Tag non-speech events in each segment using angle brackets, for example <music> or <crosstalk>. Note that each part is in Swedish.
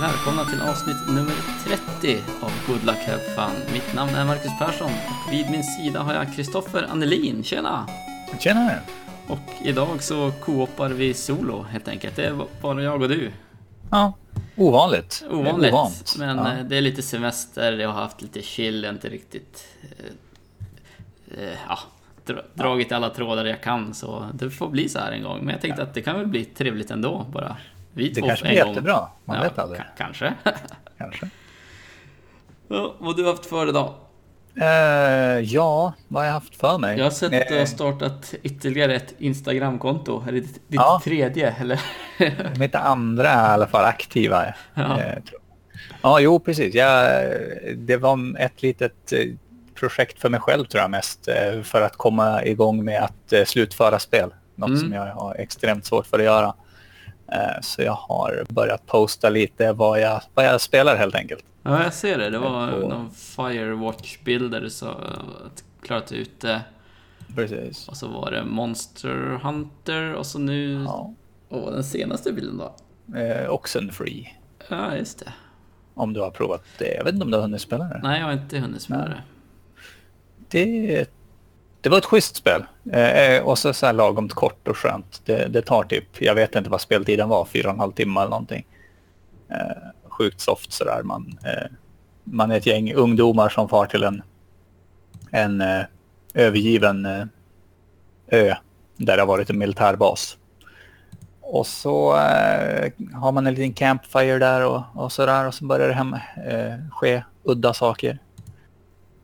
välkomna till avsnitt nummer 30 av Good Luck Have Fun. Mitt namn är Marcus Persson och vid min sida har jag Kristoffer Annelin. Tjena! Tjena! Och idag så koopar vi solo helt enkelt. Det är bara jag och du. Ja, ovanligt. Ovanligt, Ovant. men ja. eh, det är lite semester, jag har haft lite chill, inte riktigt eh, eh, ja, dra, dragit alla trådar jag kan så det får bli så här en gång. Men jag tänkte att det kan väl bli trevligt ändå bara. Vi Det två kanske blir jättebra. Man ja, vet aldrig. ka- Kanske. <laughs> Kanske. ja, vad har du haft för idag? Eh, ja, vad har jag haft för mig? Jag har sett att du har startat ytterligare ett Instagramkonto. Är det ditt, Ja. tredje eller? <laughs> Mitt andra i alla fall aktiva. Ja. Eh, ja, jo precis. Jag, det var ett litet eh, projekt för mig själv tror jag mest. För att komma igång med att slutföra spel. Något Mm. som jag har extremt svårt för att göra. Eh, Så jag har börjat posta lite vad jag, vad jag spelar helt enkelt. Ja, jag ser det. Det var På- någon Firewatch-bild där du sa att klarat ut det. Precis. Och så var det Monster Hunter och så nu... Ja. Och den senaste bilden då? Eh, Oxenfree. Ja, just det. Om du har provat det. Jag vet inte om du har hunnit spela det. Nej, jag har inte hunnit spela Nej. det. Det, det var ett schysst spel. Eh, eh och så, så här lagom kort och skönt. Det, det tar typ, jag vet inte vad speltiden var, fyra och en halv timme eller någonting. Eh, sjukt soft sådär. Man, eh, man är ett gäng ungdomar som far till en, en eh, övergiven eh, ö där det har varit en militärbas. Och så eh, har man en liten campfire där och, och sådär och så börjar det hem, eh, ske udda saker.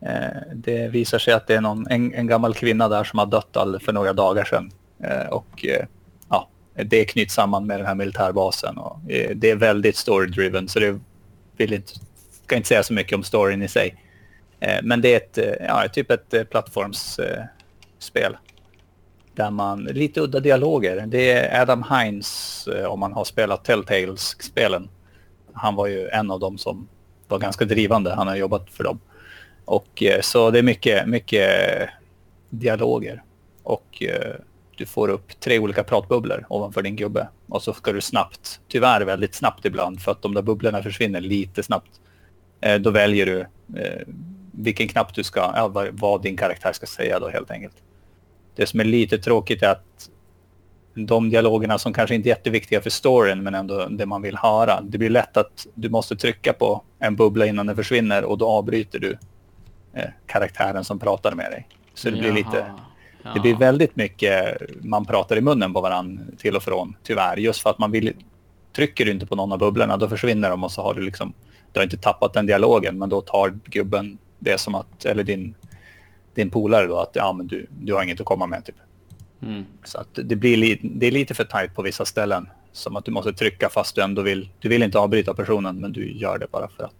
Eh, det visar sig att det är någon, en, en gammal kvinna där som har dött all, för några dagar sedan. Eh, och eh, ja, det knyts samman med den här militärbasen. Och, eh, det är väldigt story-driven så det vill inte, ska inte säga så mycket om storyn i sig. Eh, men det är ett, eh, ja, typ ett plattformsspel. Eh, eh där man, lite udda dialoger. Det är Adam Hines, eh, om man har spelat Telltales-spelen. Han var ju en av dem som var ganska drivande. Han har jobbat för dem. Och eh, så det är mycket, mycket dialoger. Och eh, du får upp tre olika pratbubblor ovanför din gubbe. Och så ska du snabbt, tyvärr väldigt snabbt ibland, för att de där bubblorna försvinner lite snabbt. Eh, då väljer du vilken knapp du ska, ja, vad din karaktär ska säga då helt enkelt. Det som är lite tråkigt är att de dialogerna som kanske inte är jätteviktiga för storyn men ändå det man vill höra. Det blir lätt att du måste trycka på en bubbla innan den försvinner och då avbryter du eh, karaktären som pratar med dig. Så det blir Jaha. lite, Ja. det blir väldigt mycket man pratar i munnen på varandra till och från tyvärr. Just för att man vill, trycker du inte på någon av bubblorna då försvinner de och så har du liksom, du har inte tappat den dialogen men då tar gubben det som att, eller din, din polare då att ja men du, du har inget att komma med typ. Mm. Så att det, blir li, det är lite för tajt på vissa ställen. Som att du måste trycka fast du ändå vill. Du vill inte avbryta personen men du gör det bara för att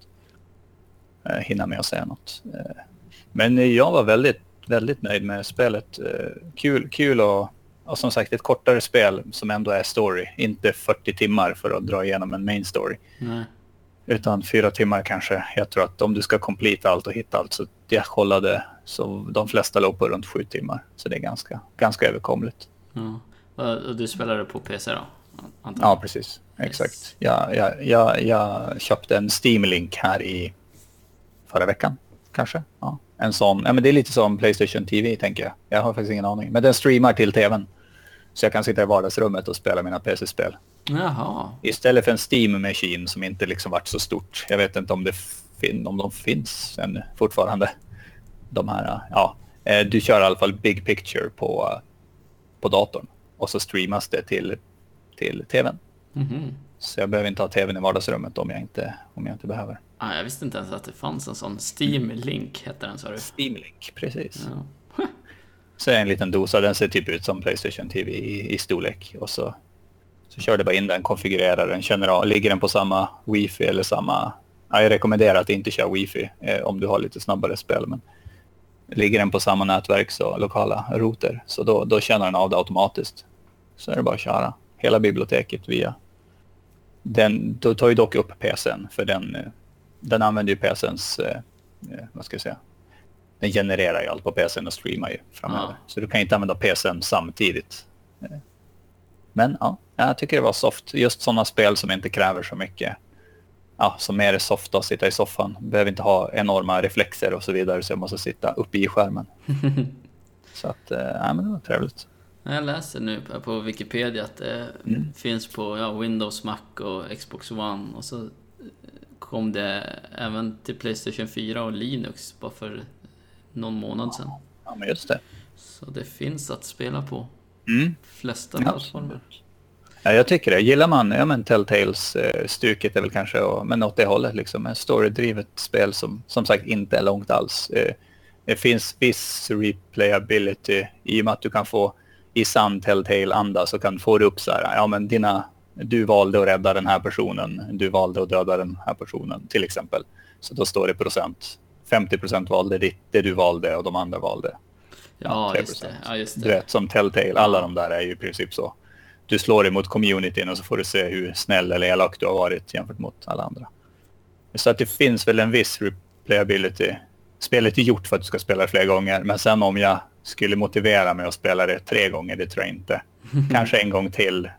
hinna med att säga något. Eh, men eh, jag var väldigt, väldigt nöjd med spelet. Eh, kul, kul och, och som sagt ett kortare spel som ändå är story. Inte 40 timmar för att dra igenom en main story. Nej. Utan fyra timmar kanske. Jag tror att om du ska complete allt och hitta allt så jag kollade så de flesta låg på runt sju timmar. Så det är ganska, ganska överkomligt. Ja. Och du spelade på PC då? Antar Ja, precis. Exakt. Jag, jag, jag, jag köpte en Steam-link här i förra veckan, kanske. Ja. En sån, ja, men det är lite som Playstation TV, tänker jag. Jag har faktiskt ingen aning. Men den streamar till tvn. Så jag kan sitta i vardagsrummet och spela mina PC-spel. Jaha. Istället för en Steam-machine som inte liksom varit så stort. Jag vet inte om, det fin- om de finns ännu fortfarande. De här, ja. Eh, Du kör i alla fall Big Picture på, på datorn. Och så streamas det till, till tvn. Mhm. Så jag behöver inte ha tvn i vardagsrummet om jag inte, om jag inte behöver. Ah, jag visste inte ens att det fanns en sån Steam Link, hette den sa du? Steam Link, precis. Ja. <laughs> Så är en liten dosa, den ser typ ut som Playstation TV i, i storlek. Och så, så kör du bara in den, konfigurerar den, känner av, ligger den på samma wifi eller samma... Ja, jag rekommenderar att inte köra wifi eh, om du har lite snabbare spel. Men ligger den på samma nätverk, så lokala router, så då, då känner den av det automatiskt. Så är det bara att köra hela biblioteket via... Den, då tar ju dock upp PCn, för den, eh, den använder ju PCns, eh, eh, vad ska jag säga, den genererar ju allt på PCn och streamar ju framöver. Ja. Så du kan inte använda PCn samtidigt. Men ja, Jag tycker det var soft. Just sådana spel som inte kräver så mycket. Ja, som mer är softa att sitta i soffan. Behöver inte ha enorma reflexer och så vidare så jag måste sitta uppe i skärmen. <laughs> så att, ja men det var trevligt. Jag läser nu på Wikipedia att det mm. finns på ja, Windows, Mac och Xbox One och så kom det även till Playstation 4 och Linux bara för någon månad sedan. Ja, men just det. Så det finns att spela på. Mm. Flesta plattformar. Ja, jag tycker det. Gillar man ja, men Telltales-stuket eh, är väl kanske, men åt det hållet liksom. En storydrivet spel som som sagt inte är långt alls. Eh, det finns viss replayability i och med att du kan få i sann Telltale-anda så kan få upp så här, ja men dina, du valde att rädda den här personen, du valde att döda den här personen till exempel. Så då står det procent. 50 procent valde ditt, det du valde och de andra valde. Ja, just det. Ja, just det. Vet, som Telltale, alla de där är ju i princip så. Du slår emot communityn och så får du se hur snäll eller elak du har varit jämfört mot alla andra. Så att det finns väl en viss replayability. Spelet är gjort för att du ska spela fler gånger, men sen om jag skulle motivera mig att spela det tre gånger, det tror jag inte. <laughs> Kanske en gång till,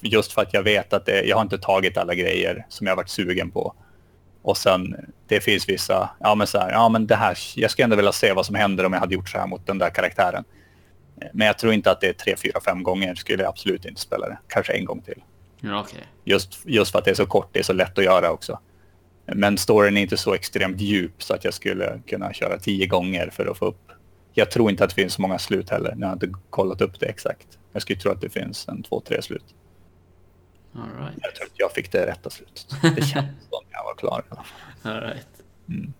just för att jag vet att det, jag har inte tagit alla grejer som jag varit sugen på. Och sen, det finns vissa, ja men så här, ja men det här, jag skulle ändå vilja se vad som händer om jag hade gjort så här mot den där karaktären. Men jag tror inte att det är tre, fyra, fem gånger skulle jag absolut inte spela det. Kanske en gång till. Ja, okay. just, just för att det är så kort, det är så lätt att göra också. Men storyn är inte så extremt djup så att jag skulle kunna köra tio gånger för att få upp. Jag tror inte att det finns så många slut heller. Nu har jag inte kollat upp det exakt. Jag skulle tro att det finns en två, tre slut. All right. Jag tror att jag fick det rätta slutet. Det känns som jag var klar. All right. Mm.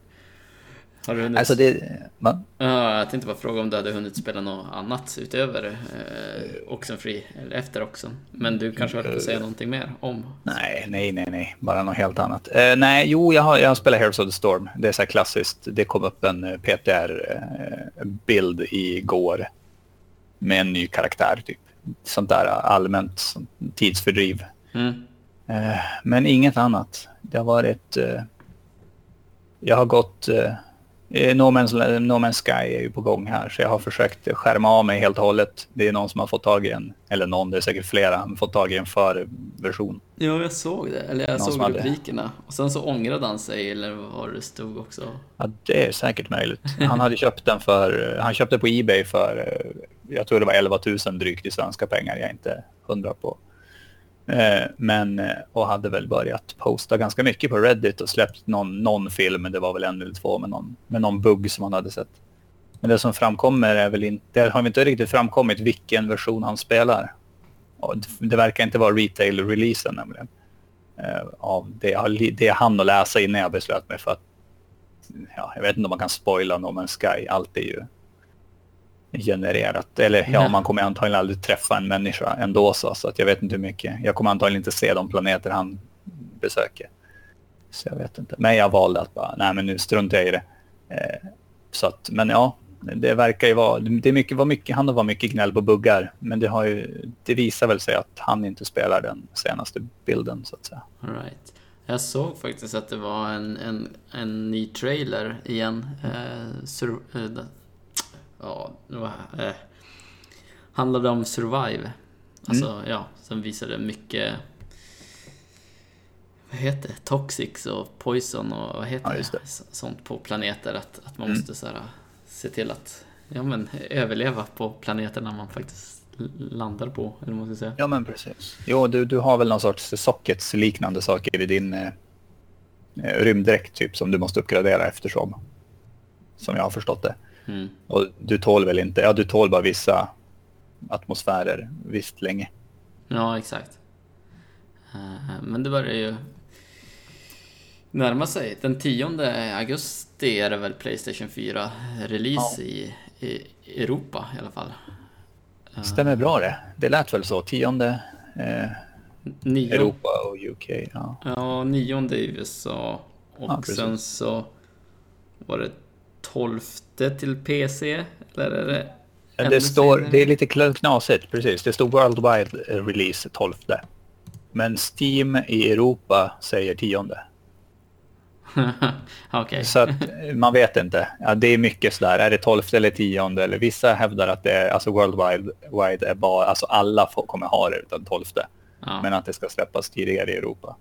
Har du hunnit... Alltså det... Man... Ja, jag tänkte bara fråga om du hade hunnit spela något annat utöver eh, Oxenfree, eller efter Oxen. Men du kanske har att säga någonting mer om? Nej, nej, nej, nej. Bara något helt annat. Eh, nej, jo, jag har, jag har spelat Heroes of the Storm. Det är så här klassiskt. Det kom upp en eh, PTR-bild eh, igår med en ny karaktär, typ. Sånt där allmänt sånt tidsfördriv. Mm. Eh, men inget annat. Det har varit... Eh, jag har gått Eh, no Man's, no Man's Sky är ju på gång här så jag har försökt skärma av mig helt och hållet. Det är någon som har fått tag i en, eller någon, det är säkert flera, fått tag i en förversion. Ja, jag såg det. Eller jag någon såg rubrikerna. Hade... Och sen så ångrade han sig, eller vad det stod också. Ja, det är säkert möjligt. Han hade köpt den för, han köpte på Ebay för, eh, jag tror det var 11 000 drygt i svenska pengar. Jag är inte hundra på Eh, Eh, men, eh, och hade väl börjat posta ganska mycket på Reddit och släppt någon, någon film, det var väl en eller två med någon, med någon bugg som han hade sett. Men det som framkommer är väl inte, det har inte riktigt framkommit vilken version han spelar. Det verkar inte vara retail-releasen nämligen. Eh, av det jag, det jag hann att läsa innan jag beslöt mig för att, ja, jag vet inte om man kan spoila No Man's Sky, allt är ju genererat. Eller ja, man kommer antagligen aldrig träffa en människa ändå så, så att jag vet inte hur mycket. Jag kommer antagligen inte se de planeter han besöker. Så jag vet inte. Men jag valde att bara, nej men nu struntar jag i det. Eh, så att, men ja, det verkar ju vara, det är mycket, var mycket, han var mycket gnäll på buggar. Men det, har ju, det visar väl sig att han inte spelar den senaste bilden så att säga. All right. Jag såg faktiskt att det var en, en, en ny trailer igen. Eh, sur, eh, ja, det var, eh, handlade om Survive. Alltså, mm. ja, som visade mycket vad heter det? Toxics och Poison och vad heter ja, det? Sånt på planeter. Att, att man mm. måste så här, se till att ja, men, överleva på planeterna man faktiskt landar på. Eller ska säga. Ja, men precis. Jo, du, du har väl någon sorts sockets liknande saker i din eh, eh rymddräkt typ som du måste uppgradera eftersom. Som jag har förstått det. Mm. Och du tål väl inte, ja du tål bara vissa atmosfärer visst länge. Ja, exakt. Eh, men det börjar ju närma sig. Den 10 augusti är det väl Playstation 4-release ja. i, i Europa i alla fall. Eh, Stämmer bra det. Det lät väl så. 10 eh, Europa och UK. Ja, ja 9 i USA. Och ja, sen så var det 12 till PC? Eller är det... Det, står, det är lite knasigt, precis. Det står Worldwide Release 12. Men Steam i Europa säger 10. <laughs> okay. Så att man vet inte. Ja, det är mycket sådär, är det 12 eller 10 eller vissa hävdar att det är, alltså Worldwide wide är bara, alltså alla får, kommer ha det utan 12. Ja. Men att det ska släppas tidigare i Europa.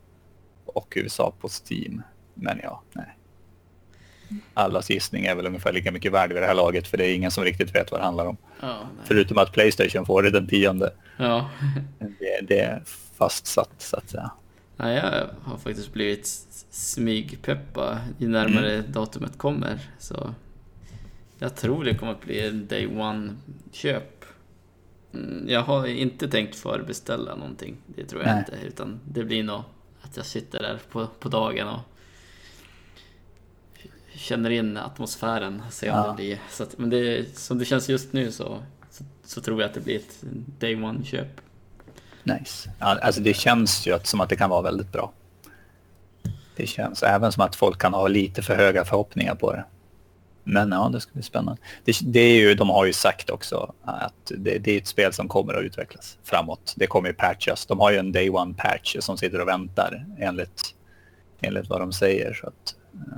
Och USA på Steam. Men ja, nej. Allas gissning är väl ungefär lika mycket värd vid det här laget för det är ingen som riktigt vet vad det handlar om. Ja, nej. Förutom att Playstation får det den tionde. ja. Det, det är fastsatt så att säga. Nej, jag har faktiskt blivit smygpeppa ju närmare Mm. datumet kommer. Så jag tror det kommer att bli en day one-köp. Mm, Jag har inte tänkt förbeställa någonting, det tror jag Nej. inte. Utan det blir nog att jag sitter där på, på dagen och känner in atmosfären, ser om Ja. det blir. Så att, men det, som det känns just nu så, så, så tror jag att det blir ett day one-köp. Nice. Ja, alltså det känns ju att, som att det kan vara väldigt bra. Det känns även som att folk kan ha lite för höga förhoppningar på det. Men ja, det ska bli spännande. Det, det är ju, de har ju sagt också att det, det är ett spel som kommer att utvecklas framåt. Det kommer ju patchas. De har ju en day one patch som sitter och väntar enligt, enligt vad de säger. Så att, eh,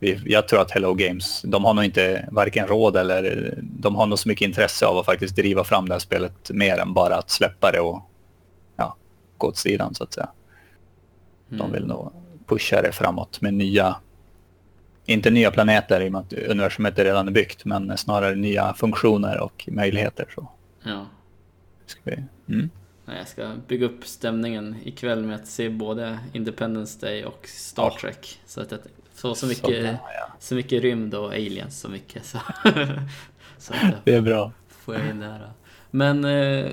ja, jag tror att Hello Games, de har nog inte varken råd eller de har nog så mycket intresse av att faktiskt driva fram det här spelet mer än bara att släppa det och ja, gå åt sidan så att säga. De Mm. vill nog pusha det framåt med nya, inte nya planeter i och med att universumet är redan är byggt, men snarare nya funktioner och möjligheter. Så Ja. ska vi, mm. Jag ska bygga upp stämningen ikväll med att se både Independence Day och Star. Trek. Så att jag så, så, mycket, Så, ja. så mycket rymd och aliens så mycket. Så, <laughs> så Det är bra. får jag in det här. Men eh,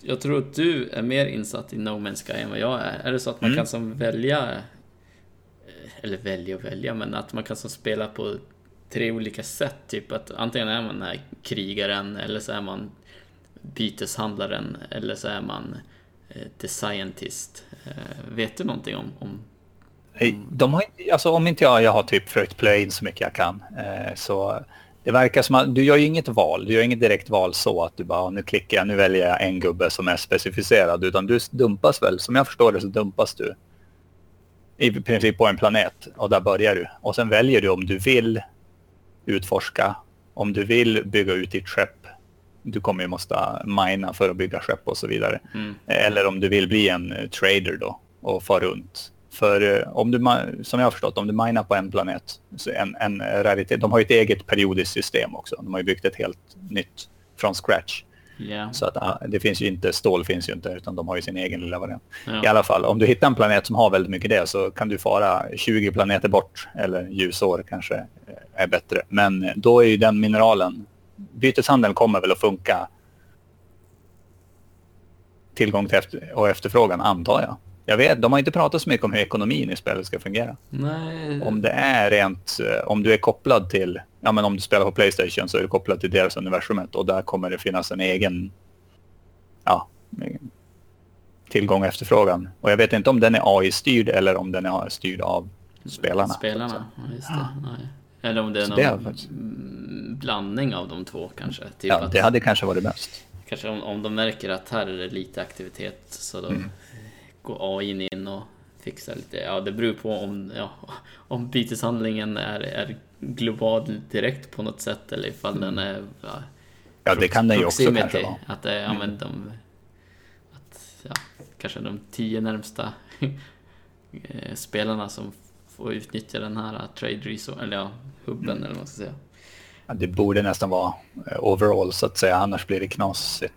jag tror att du är mer insatt i No Man's Sky än vad jag är. Är det så att man Mm. kan som välja, eh, eller välja och välja, men att man kan som spela på tre olika sätt? Typ att antingen är man den här krigaren eller så är man byteshandlaren eller så är man eh, the scientist. Eh, vet du någonting om, om De har, inte- alltså, om inte jag, jag har typ försökt plöja in så mycket jag kan. Eh, så det verkar som att du gör ju inget val. Du gör inget direkt val så att du bara, "Ja, nu klickar jag, nu väljer jag en gubbe som är specificerad. Utan du dumpas väl, som jag förstår det så dumpas du i princip på en planet och där börjar du. Och sen väljer du om du vill utforska, om du vill bygga ut ditt skepp. Du kommer ju måste mina för att bygga skepp och så vidare. Mm. Eller om du vill bli en eh, trader då och fara runt. För eh, om du, som jag har förstått, om du minar på en planet, en, en raritet, de har ju ett eget periodiskt system också. De har ju byggt ett helt nytt från scratch. Ja. Så att ah, det finns ju inte, stål finns ju inte, utan de har ju sin egen lilla variant. I ja. alla fall, om du hittar en planet som har väldigt mycket det så kan du fara 20 planeter bort, eller ljusår kanske eh, är bättre. Men eh, då är ju den mineralen, byteshandeln kommer väl att funka tillgång till efter, och efterfrågan antar jag. Jag vet, de har inte pratat så mycket om hur ekonomin i spelet ska fungera. Nej, Om det är rent, eh, om du är kopplad till, ja men om du spelar på Playstation så är du kopplad till deras universumet och där kommer det finnas en egen, ja, tillgång och efterfrågan. Och jag vet inte om den är AI-styrd eller om den är styrd av spelarna. Spelarna, just det. Nej. Eller om det är någon det faktiskt- mm, blandning av de två kanske. Typ Ja, att, det hade kanske varit bäst. Kanske om, om de märker att här är det lite aktivitet så då Mm. Går AI in och fixar lite. Ja, det beror på om, ja, om byteshandlingen är, är global direkt på något sätt eller ifall den är ja, Mm. Ja, det kan den ju också kanske vara. Att ja, men de, att, ja, kanske de tio närmsta eh, spelarna som får utnyttja den här eh, trade resource, eller ja, hubben Mm. eller vad man ska säga. Ja, det borde nästan vara eh, overall så att säga, annars blir det knasigt.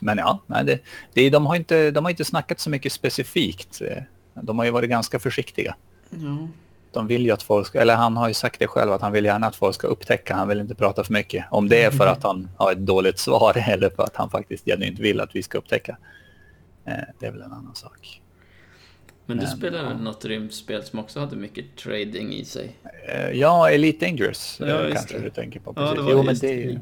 Men ja, nej, det, det, de, har inte, de har inte snackat så mycket specifikt. De har ju varit ganska försiktiga. Ja. De vill ju att folk ska, eller han har ju sagt det själv att han vill gärna att folk ska upptäcka, han vill inte prata för mycket. Om det är för att han har ett dåligt svar <laughs> eller för att han faktiskt genuint vill att vi ska upptäcka. Eh, Det är väl en annan sak. Men du Men, spelar ja. något rymdspel som också hade mycket trading i sig? Eh, Ja, Elite Dangerous Ja, kanske det. du tänker på. Ja, Precis. det var jo, men det är ju...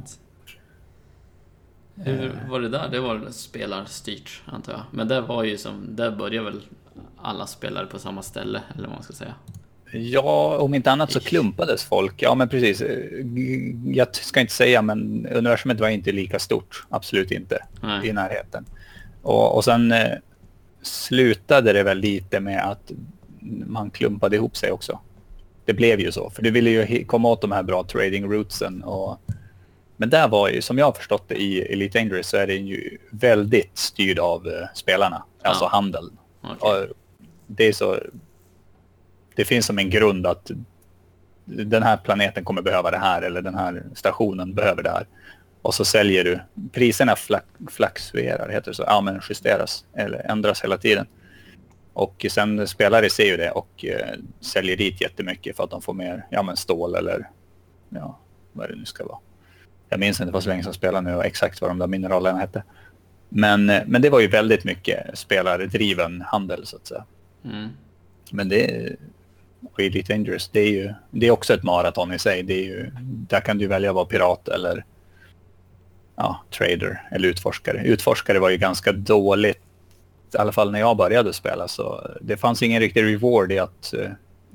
Hur var det där? Det var spelarstyrt, antar jag. Men det var ju som, där började väl alla spelare på samma ställe, eller vad man ska säga. Ja, om inte annat så klumpades folk. Ja, men precis. Eh, Jag ska inte säga, men universumet var inte lika stort. Absolut inte. Nej. I närheten. Och, och sen eh, slutade det väl lite med att man klumpade ihop sig också. Det blev ju så, för du ville ju komma åt de här bra trading rootsen och Men där var ju, som jag har förstått det i Elite Dangerous, så är det ju väldigt styrd av uh, spelarna, ja. alltså handeln. Okay. det är så... Det finns som en grund att den här planeten kommer behöva det här eller den här stationen behöver det här. Och så säljer du. Priserna flack, flaxuerar, heter det så? Ja, men justeras eller ändras hela tiden. Och sen spelare ser ju det och eh, säljer dit jättemycket för att de får mer ja, men stål eller ja, vad det nu ska vara. Jag minns inte, det var så länge som jag spelade nu och exakt vad de där mineralerna hette. Men, men det var ju väldigt mycket spelaredriven handel så att säga. Mm. Men det Elite Dangerous, det är ju det är också ett maraton i sig. Det är ju, där kan du välja att vara pirat eller ja, trader eller utforskare. Utforskare var ju ganska dåligt, i alla fall när jag började spela. Så det fanns ingen riktig reward i att uh,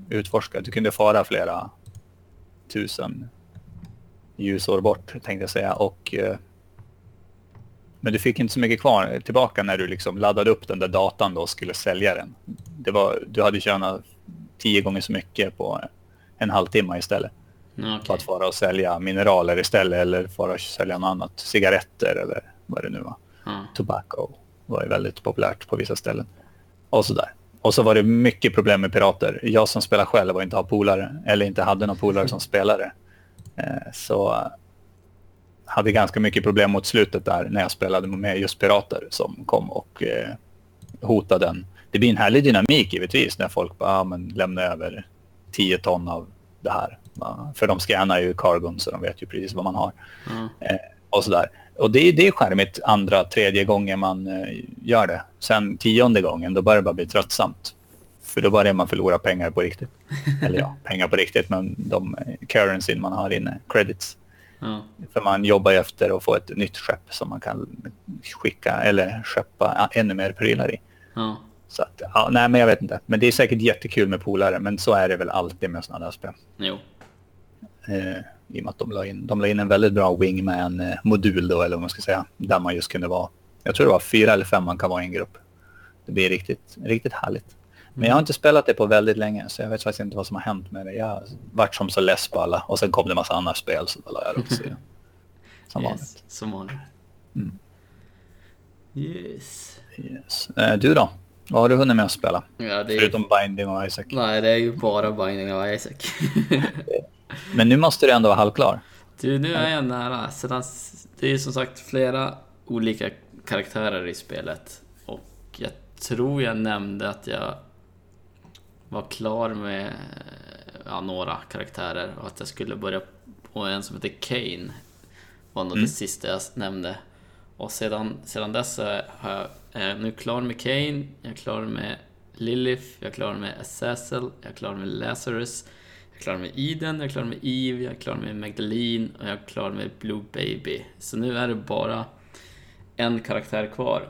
utforska. Du kunde fara flera tusen ljusår bort, tänkte jag säga. Och, uh, men du fick inte så mycket kvar tillbaka när du liksom laddade upp den där datan då och skulle sälja den. Det var, du hade tjänat tio gånger så mycket på en halvtimme istället. Okay. På att fara och sälja mineraler istället eller fara och sälja något annat. Cigaretter eller vad det nu var. Mm. Tobacco var ju väldigt populärt på vissa ställen. Och sådär. Och så var det mycket problem med pirater. Jag som spelar själv och inte har polare, eller inte hade någon polare som <laughs> spelare. Eh, så hade ganska mycket problem mot slutet där när jag spelade med just pirater som kom och eh, hotade en det blir en härlig dynamik givetvis när folk bara ja, men lämnar över 10 ton av det här. För de scannar ju cargon så de vet ju precis vad man har. Mm. Eh, och sådär. Och det, det är skärmigt andra, tredje gången man gör det. Sen tionde gången, då börjar det bara bli tröttsamt. För då börjar man förlora pengar på riktigt. <laughs> Eller ja, pengar på riktigt, men de currency man har inne, credits. Mm. För man jobbar ju efter att få ett nytt skepp som man kan skicka eller skeppa ännu mer prylar i. Mm. Så att, ja, nej, men jag vet inte. Men det är säkert jättekul med polare, men så är det väl alltid med sådana där spel. Jo. Eh, I och med att de la in, de la in en väldigt bra Wingman-modul då, eller vad man ska säga, där man just kunde vara, jag tror det var fyra eller fem man kan vara i en grupp. Det blir riktigt, riktigt härligt. Men jag har inte spelat det på väldigt länge, så jag vet faktiskt inte vad som har hänt med det. Jag har varit som så less på alla, och sen kom det en massa andra spel, så då la jag det också <laughs> Som yes, vanligt. Som vanligt. Mm. Yes. yes. Eh, du då? Vad har du hunnit med att spela? Ja, det är... Förutom Binding och Isaac. Nej, det är ju bara Binding och Isaac. <laughs> Men nu måste du ändå vara halvklar. Du, nu är jag nära. Sedan, det är ju som sagt flera olika karaktärer i spelet. Och jag tror jag nämnde att jag var klar med ja, några karaktärer och att jag skulle börja på en som heter Kane. var nog mm. det sista jag nämnde. Och sedan, sedan dess har jag är nu klar med Kane, jag är klar med Lilith, jag är klar med Azazel, jag är klar med Lazarus, jag är klar med Eden, jag är klar med Eve, jag är klar med Magdalene och jag är klar med Blue Baby. Så nu är det bara en karaktär kvar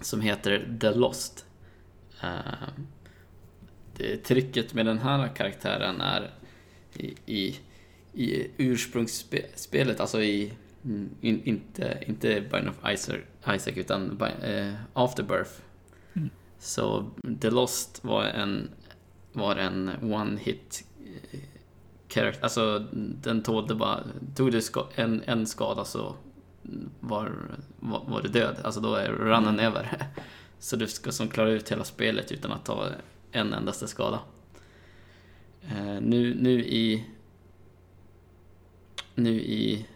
som heter The Lost. Uh, det, tricket med den här karaktären är i, i, i ursprungsspelet, alltså i Mm, in, inte, inte Bind of Isaac, Isaac utan uh, Afterbirth. Mm. Så The Lost var en, var en one hit character, alltså den tålde bara, tog du ska, en, en skada så var, var, var du död, alltså då är runnen mm. över. <laughs> Så du ska som klara ut hela spelet utan att ta en endaste skada. Uh, nu, nu i nu i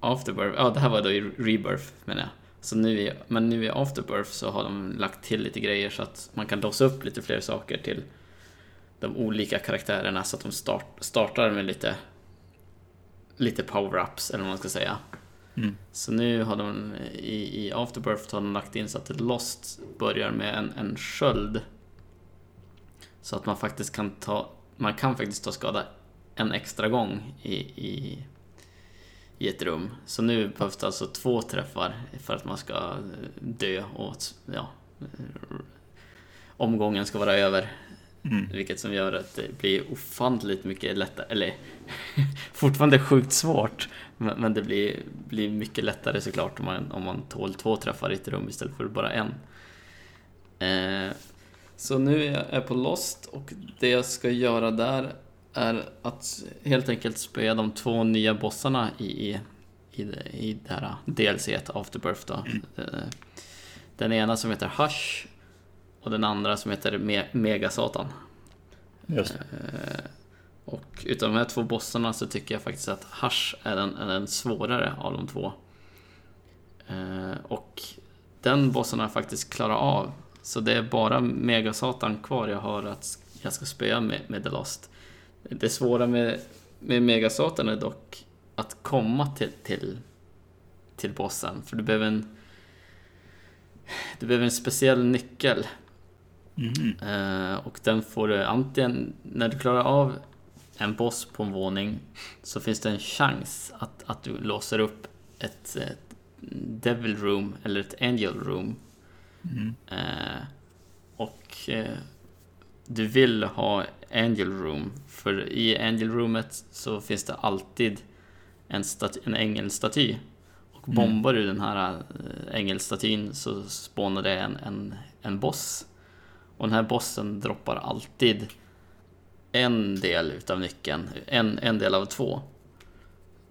Afterbirth, ja det här var då i Rebirth menar jag. Så nu i, men nu i Afterbirth så har de lagt till lite grejer så att man kan låsa upp lite fler saker till de olika karaktärerna så att de start, startar med lite lite power-ups eller vad man ska säga. Mm. Så nu har de i, i Afterbirth har de lagt in så att Lost börjar med en, en sköld. Så att man faktiskt kan ta, man kan faktiskt ta skada en extra gång i, i i ett rum. Så nu behövs det alltså två träffar för att man ska dö och ja, omgången ska vara över. Mm. Vilket som gör att det blir ofantligt mycket lättare, eller <laughs> fortfarande sjukt svårt, men det blir, blir mycket lättare såklart om man, om man tål två träffar i ett rum istället för bara en. Eh, så nu är jag på Lost och det jag ska göra där är att helt enkelt spöa de två nya bossarna i, i, i, det, i det här DLC Afterbirth då. Eh, Den ena som heter Hush och den andra som heter Me Megasatan. Just. Eh, Och utav de här två bossarna så tycker jag faktiskt att Hush är den, är den svårare av de två. Eh, Och den bossen har jag faktiskt klarat av. Så det är bara Megasatan kvar jag har att jag ska spöa med, med The Lost. Det svåra med, med Megasatan är dock att komma till, till, till bossen. För du behöver en... Du behöver en speciell nyckel. Mhm. Eh, och den får du antingen, när du klarar av en boss på en våning så finns det en chans att, att du låser upp ett, ett Devil Room eller ett Angel Room. Mm. Eh, och eh, du vill ha Angel Room för i Angel Roomet så finns det alltid en, staty, en ängelstaty. Och Mm. bombar du den här eh, ängelstatyn så spånar det en, en, en boss. Och den här bossen droppar alltid en del utav nyckeln, en, en del av två.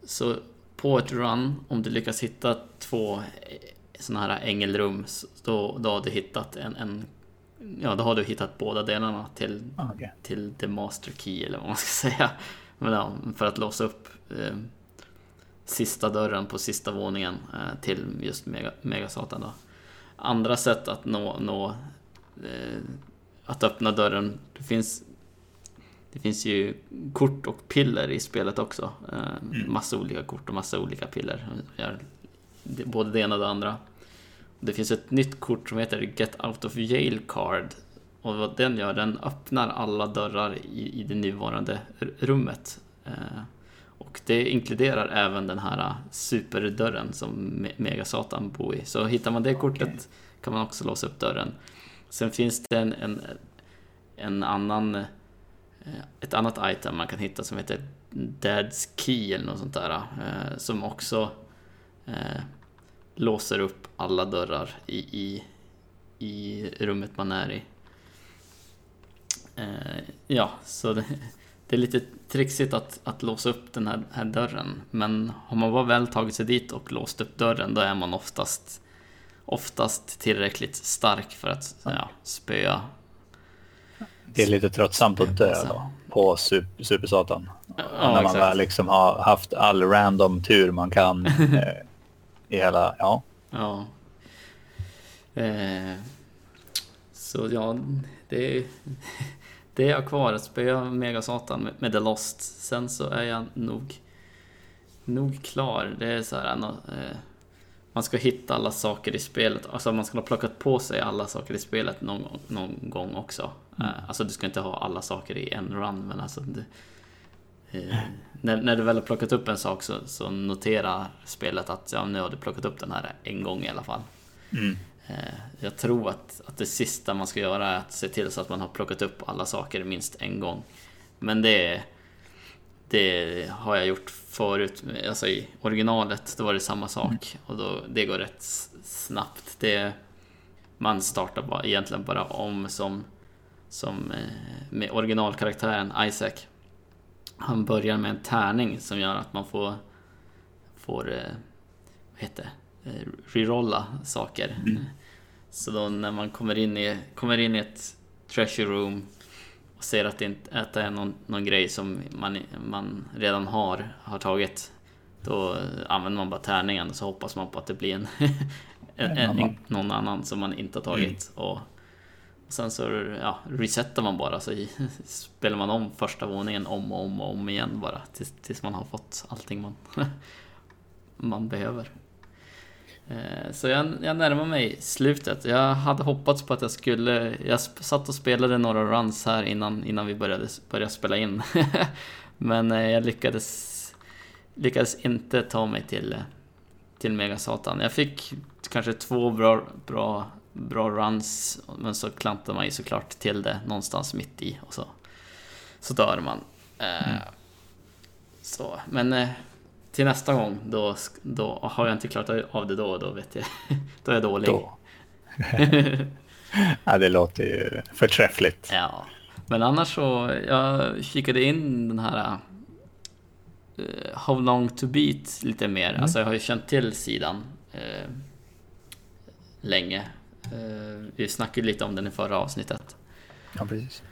Så på ett run, om du lyckas hitta två sådana här ängelrum, så då, då har du hittat en, en Ja, då har du hittat båda delarna till, Ah, okej. till the master key eller vad man ska <laughs> säga. Men ja, för att låsa upp eh, sista dörren på sista våningen eh, till just mega, Megasatan då. Andra sätt att nå, nå eh, att öppna dörren, det finns det finns ju kort och piller i spelet också. Eh, massa olika kort och massa olika piller. Både det ena och det andra. Det finns ett nytt kort som heter Get Out of Jail Card. Och vad den gör, den öppnar alla dörrar i, i det nuvarande rummet. Eh, och det inkluderar även den här superdörren som Me- Megasatan bor i. Så hittar man det kortet kan man också låsa upp dörren. Sen finns det en, en, en annan, eh, ett annat item man kan hitta som heter Dad's Key eller något sånt där. eh, Som också eh, låser upp alla dörrar i, i, i rummet man är i. Eh, ja, så det, det är lite trixigt att, att låsa upp den här, här dörren. Men har man bara väl tagit sig dit och låst upp dörren, då är man oftast, oftast tillräckligt stark för att ja, spöa. Det är lite tröttsamt att dö då, på super, Supersatan. Ja, När man exakt. väl liksom har haft all random tur man kan <laughs> eh, i hela... Ja. Ja. Eh, så ja, det är, det är jag kvar. Att spöa Megasatan med, med The Lost. Sen så är jag nog, nog klar. Det är så här, eh, man ska hitta alla saker i spelet. Alltså man ska ha plockat på sig alla saker i spelet någon, gång- någon gång också. Eh, alltså du ska inte ha alla saker i en run, men alltså det, Eh, när, när du väl har plockat upp en sak så, så noterar spelet att ja, nu har du plockat upp den här en gång i alla fall. Mm. Eh, jag tror att, att det sista man ska göra är att se till så att man har plockat upp alla saker minst en gång. Men det, det har jag gjort förut. Alltså i originalet, då var det samma sak. Och då, det går rätt snabbt. Det, man startar bara, egentligen bara om som, som eh, med originalkaraktären Isaac. Han börjar med en tärning som gör att man får, får eh, vad heter det? Eh, rerolla saker. Så då när man kommer in i, kommer in i ett treasure room och ser att det, inte, att det är någon, någon grej som man, man redan har, har tagit. Då använder man bara tärningen och så hoppas man på att det blir en, <laughs> en, en, någon annan som man inte har tagit. Och, och sen så ja, resetar man bara så i, <laughs> spelar man om första våningen om och om och om igen bara tills, tills man har fått allting man, <laughs> man behöver. Eh, så jag, jag närmar mig slutet. Jag hade hoppats på att jag skulle... Jag satt och spelade några runs här innan, innan vi började, började spela in. <laughs> Men eh, jag lyckades, lyckades inte ta mig till, till Megasatan. Jag fick kanske två bra, bra, bra runs, men så klantade man ju såklart till det någonstans mitt i och så, så dör man. Eh, Så, men eh, till nästa gång, då, då har jag inte klarat av det då, då vet jag. <laughs> Då är jag dålig. Då. <laughs> ja, det låter ju förträffligt. Ja, Men annars så, jag kikade in den här uh, How long to beat lite mer. Mm. Alltså jag har ju känt till sidan uh, länge. Uh, vi snackade lite om den i förra avsnittet. Ja, precis.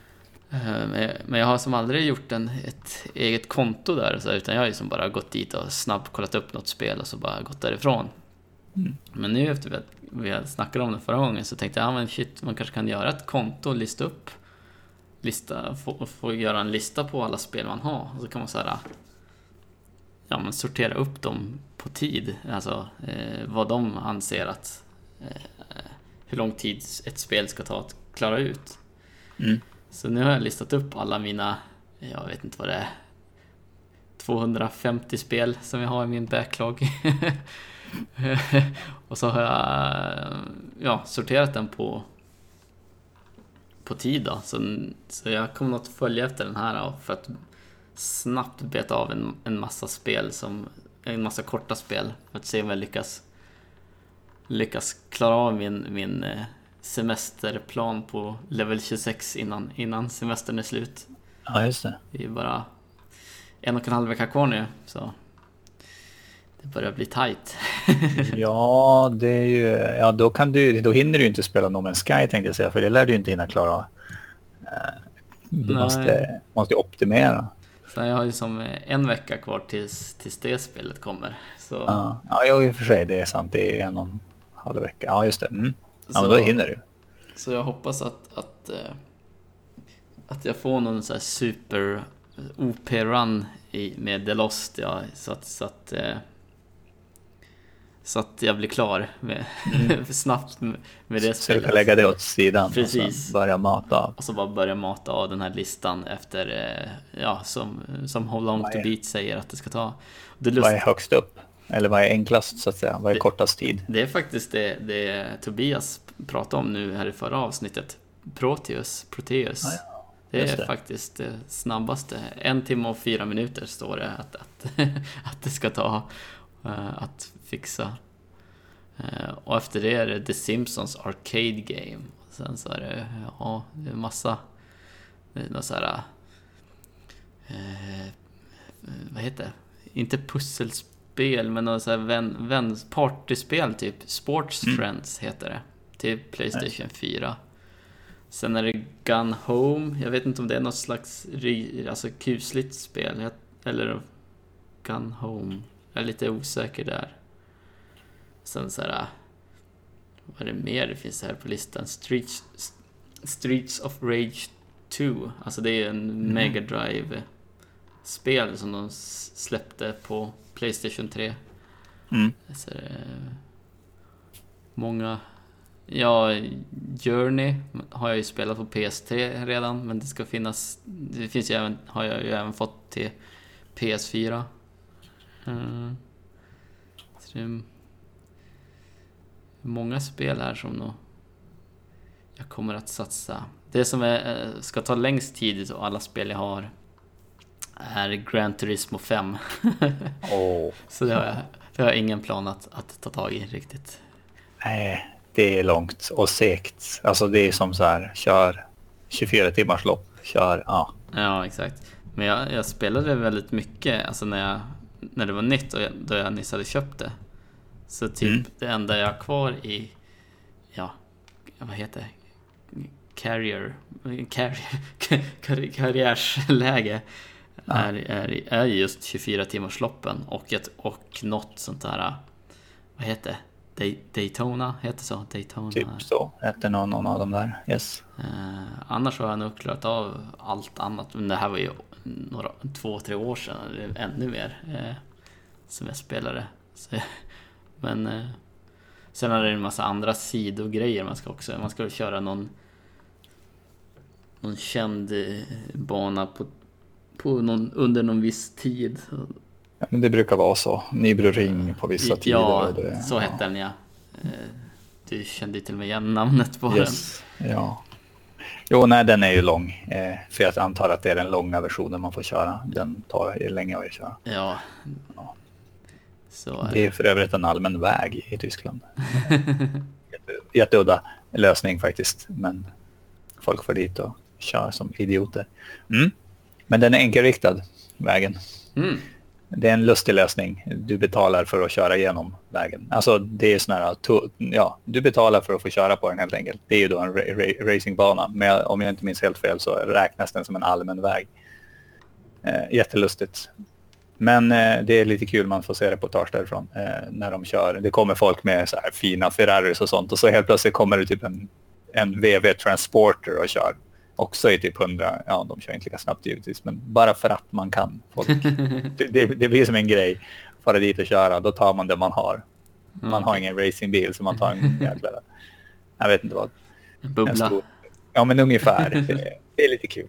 Men jag har som aldrig gjort en, ett eget konto där, så, utan jag har ju som bara gått dit och snabbt kollat upp något spel och så bara gått därifrån. Mm. Men nu efter att vi snackade om det förra gången så tänkte jag, ja men shit, man kanske kan göra ett konto och lista upp, lista, få, få göra en lista på alla spel man har. Och så kan man så här, ja men sortera upp dem på tid, alltså eh, vad de anser att, eh, hur lång tid ett spel ska ta att klara ut. Mm. Så nu har jag listat upp alla mina, jag vet inte vad det är, 250 spel som jag har i min backlog. <laughs> och så har jag ja, sorterat den på, på tid då. Så, så jag kommer att följa efter den här då, för att snabbt beta av en, en massa spel, som, en massa korta spel, för att se om jag lyckas, lyckas klara av min, min eh, semesterplan på level 26 innan, innan semestern är slut. Ja, just det. Det är bara en och en halv vecka kvar nu, så det börjar bli tight. <laughs> ja, det är ju, ja då, kan du, då hinner du inte spela No Man's Sky tänkte jag säga, för det lär du inte hinna klara. Eh, du måste, måste optimera. Så jag har ju som en vecka kvar tills, tills det spelet kommer. Så... Ja, ja, i och för sig, det är sant. Det är en och en halv vecka. Ja, just det. Mm. Ja, så, men då hinner du. Så jag hoppas att, att, eh, att jag får någon så här super OP-run med The Lost, ja, så att, så att eh, så att jag blir klar med, mm. <laughs> snabbt med det så spelet. Så du kan lägga det åt sidan Precis. och börja mata av. Och så bara börja mata av den här listan efter, eh, ja, som, som How long to beat säger att det ska ta. Det lust... Vad är högst upp? Eller vad är enklast så att säga? Vad är det, kortast tid? Det är faktiskt det, det Tobias pratade om nu här i förra avsnittet. Proteus, Proteus. Ah, ja. Det är det. faktiskt det snabbaste. En timme och fyra minuter står det att, att, <laughs> att det ska ta uh, att fixa. Uh, och efter det är det The Simpsons Arcade Game. Sen så är det, ja, det är massa, det är något så här, uh, vad heter det? Inte pusselspel, men något så här vän, vän, partyspel typ. Sports mm. Friends heter det. Till Playstation 4. Sen är det Gun Home. Jag vet inte om det är något slags alltså, kusligt spel. Eller Gun Home. Jag är lite osäker där. Sen så här, vad är det mer det finns här på listan? Streets, Streets of Rage 2. Alltså det är en mm. Mega Drive spel som de släppte på Playstation 3. Mm. Så många... Ja, Journey har jag ju spelat på PS3 redan, men det ska finnas... Det finns ju även, har jag ju även fått till PS4. Mm. Så det är många spel här som nog jag kommer att satsa. Det som är, eh, ska ta längst tid av alla spel jag har är Gran Turismo 5. oh. <laughs> Så det har, jag, det har jag ingen plan att, att ta tag i riktigt. Nej, det är långt och segt. Alltså det är som så här, kör 24 timmars lopp, kör, ja. Ja, exakt. Men jag, jag spelade väldigt mycket, alltså när jag när det var nytt och jag, då jag nyss hade köpt det. Så typ mm. det enda jag har kvar i, ja, vad heter det? Carrier, carrier <laughs> karriärsläge ja. är, är, är just 24 timmars loppen och, ett, och något sånt där, vad heter det? Daytona, heter så? Daytona. Typ så, heter någon, någon av dem där, yes. Eh, annars har jag nog klarat av allt annat, men det här var ju några, två, tre år sedan, eller ännu mer, eh, som jag spelade. Så, men eh, sen är det en massa andra sidogrejer man ska också, man ska köra någon någon känd eh, bana på, på någon, under någon viss tid. Ja, men det brukar vara så. Nybro Ring på vissa tider. Ja, det, så hette den ja. Eh, du kände till och med igen namnet på yes, den. Ja. Jo, nej, den är ju lång. Eh, för jag antar att det är den långa versionen man får köra. Den tar länge att köra. Ja. ja. Så, det är för övrigt en allmän väg i Tyskland. <laughs> Jätteudda lösning faktiskt. Men folk får dit och kör som idioter. Mm. Men den är enkelriktad, vägen. Mm. Det är en lustig lösning. Du betalar för att köra igenom vägen. Alltså det är sån här, ja, du betalar för att få köra på den helt enkelt. Det är ju då en ra- ra- racingbana. Men jag, om jag inte minns helt fel så räknas den som en allmän väg. Eh, jättelustigt. Men eh, det är lite kul, man får se reportage därifrån eh, när de kör. Det kommer folk med så här fina Ferraris och sånt och så helt plötsligt kommer det typ en, en VW Transporter och kör. Också i typ 100, ja de kör inte lika snabbt givetvis, men bara för att man kan. Folk, <laughs> det, det, blir som en grej. Fara dit och köra, då tar man det man har. Man har ingen racingbil så man tar en <laughs> jäkla, jag vet inte vad. Bubbla. Ja, men ungefär. <laughs> Det, det är lite kul.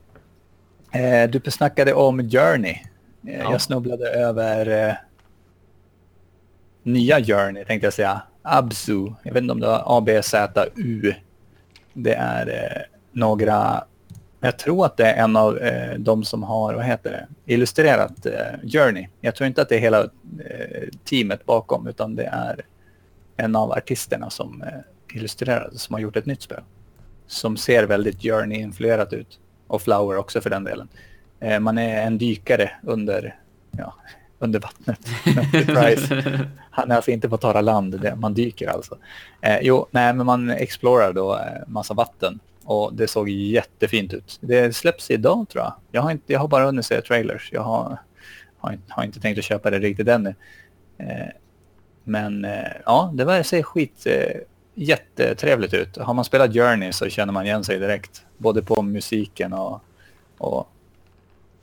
Eh, du snackade om Journey. Eh, Ja. Jag snubblade över eh, nya Journey, tänkte jag säga. Abzu. Jag vet inte om det var ABZU. Det är eh, några... Jag tror att det är en av eh, de som har, vad heter det, illustrerat eh, Journey. Jag tror inte att det är hela eh, teamet bakom, utan det är en av artisterna som eh, illustrerade, som har gjort ett nytt spel. Som ser väldigt Journey-influerat ut. Och Flower också för den delen. Eh, man är en dykare under, ja, under vattnet. <laughs> Han är alltså inte på torra land, det, man dyker alltså. Eh, jo, nej, men man explorar då eh, massa vatten. Och det såg jättefint ut. Det släpps idag tror jag. Jag har, inte, jag har bara hunnit se trailers. Jag har, har, inte- har inte tänkt att köpa det riktigt ännu. Eh, men eh, ja, det var, ser skit eh, jättetrevligt ut. Har man spelat Journey så känner man igen sig direkt. Både på musiken och, och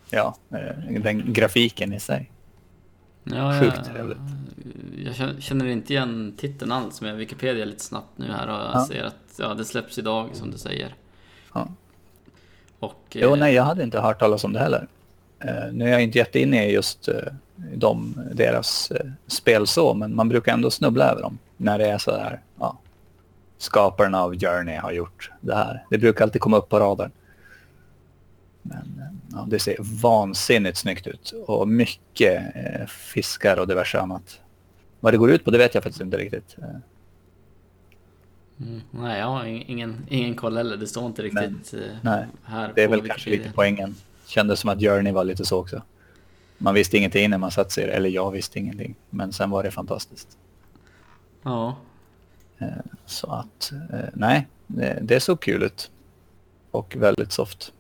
ja, eh, den grafiken i sig. Ja, Sjukt jag, trevligt. jag känner- inte igen titeln alls, men Wikipedia lite snabbt nu här och jag Ja. ser att ja, det släpps idag som du säger. Ja. Och, Jo, eh, nej, jag hade inte hört talas om det heller. Eh, nu är jag inte jätteinne i just eh, de, deras eh, spel så, men man brukar ändå snubbla över dem när det är så här, ja, skaparna av Journey har gjort det här. Det brukar alltid komma upp på radarn. Men eh, ja, det ser vansinnigt snyggt ut och mycket eh, fiskar och diverse annat. Vad det går ut på, det vet jag faktiskt inte riktigt. Eh, Mm, nej, jag har ingen, ingen koll heller. Det står inte riktigt eh, nej, här Det är väl kanske lite poängen. Kändes som att Journey var lite så också. Man visste ingenting när man satt sig eller jag visste ingenting. Men sen var det fantastiskt. Ja, Eh, Så att, nej, det, det såg kul ut. Och väldigt soft.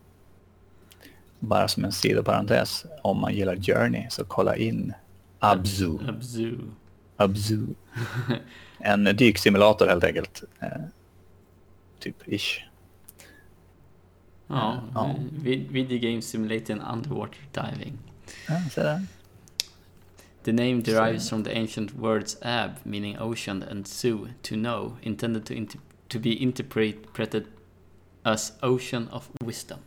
Bara som en sidoparentes, om man gillar Journey så kolla in Abzu. Abzu. Abzu. <laughs> En dyksimulator helt enkelt. Eh, Typ ish. Ja, Ja. vid- Video Game Simulating Underwater Diving. Ja, så där. The name derives from the ancient words ab, meaning ocean, and su, to know, intended to, inter- to be interpreted as ocean of wisdom.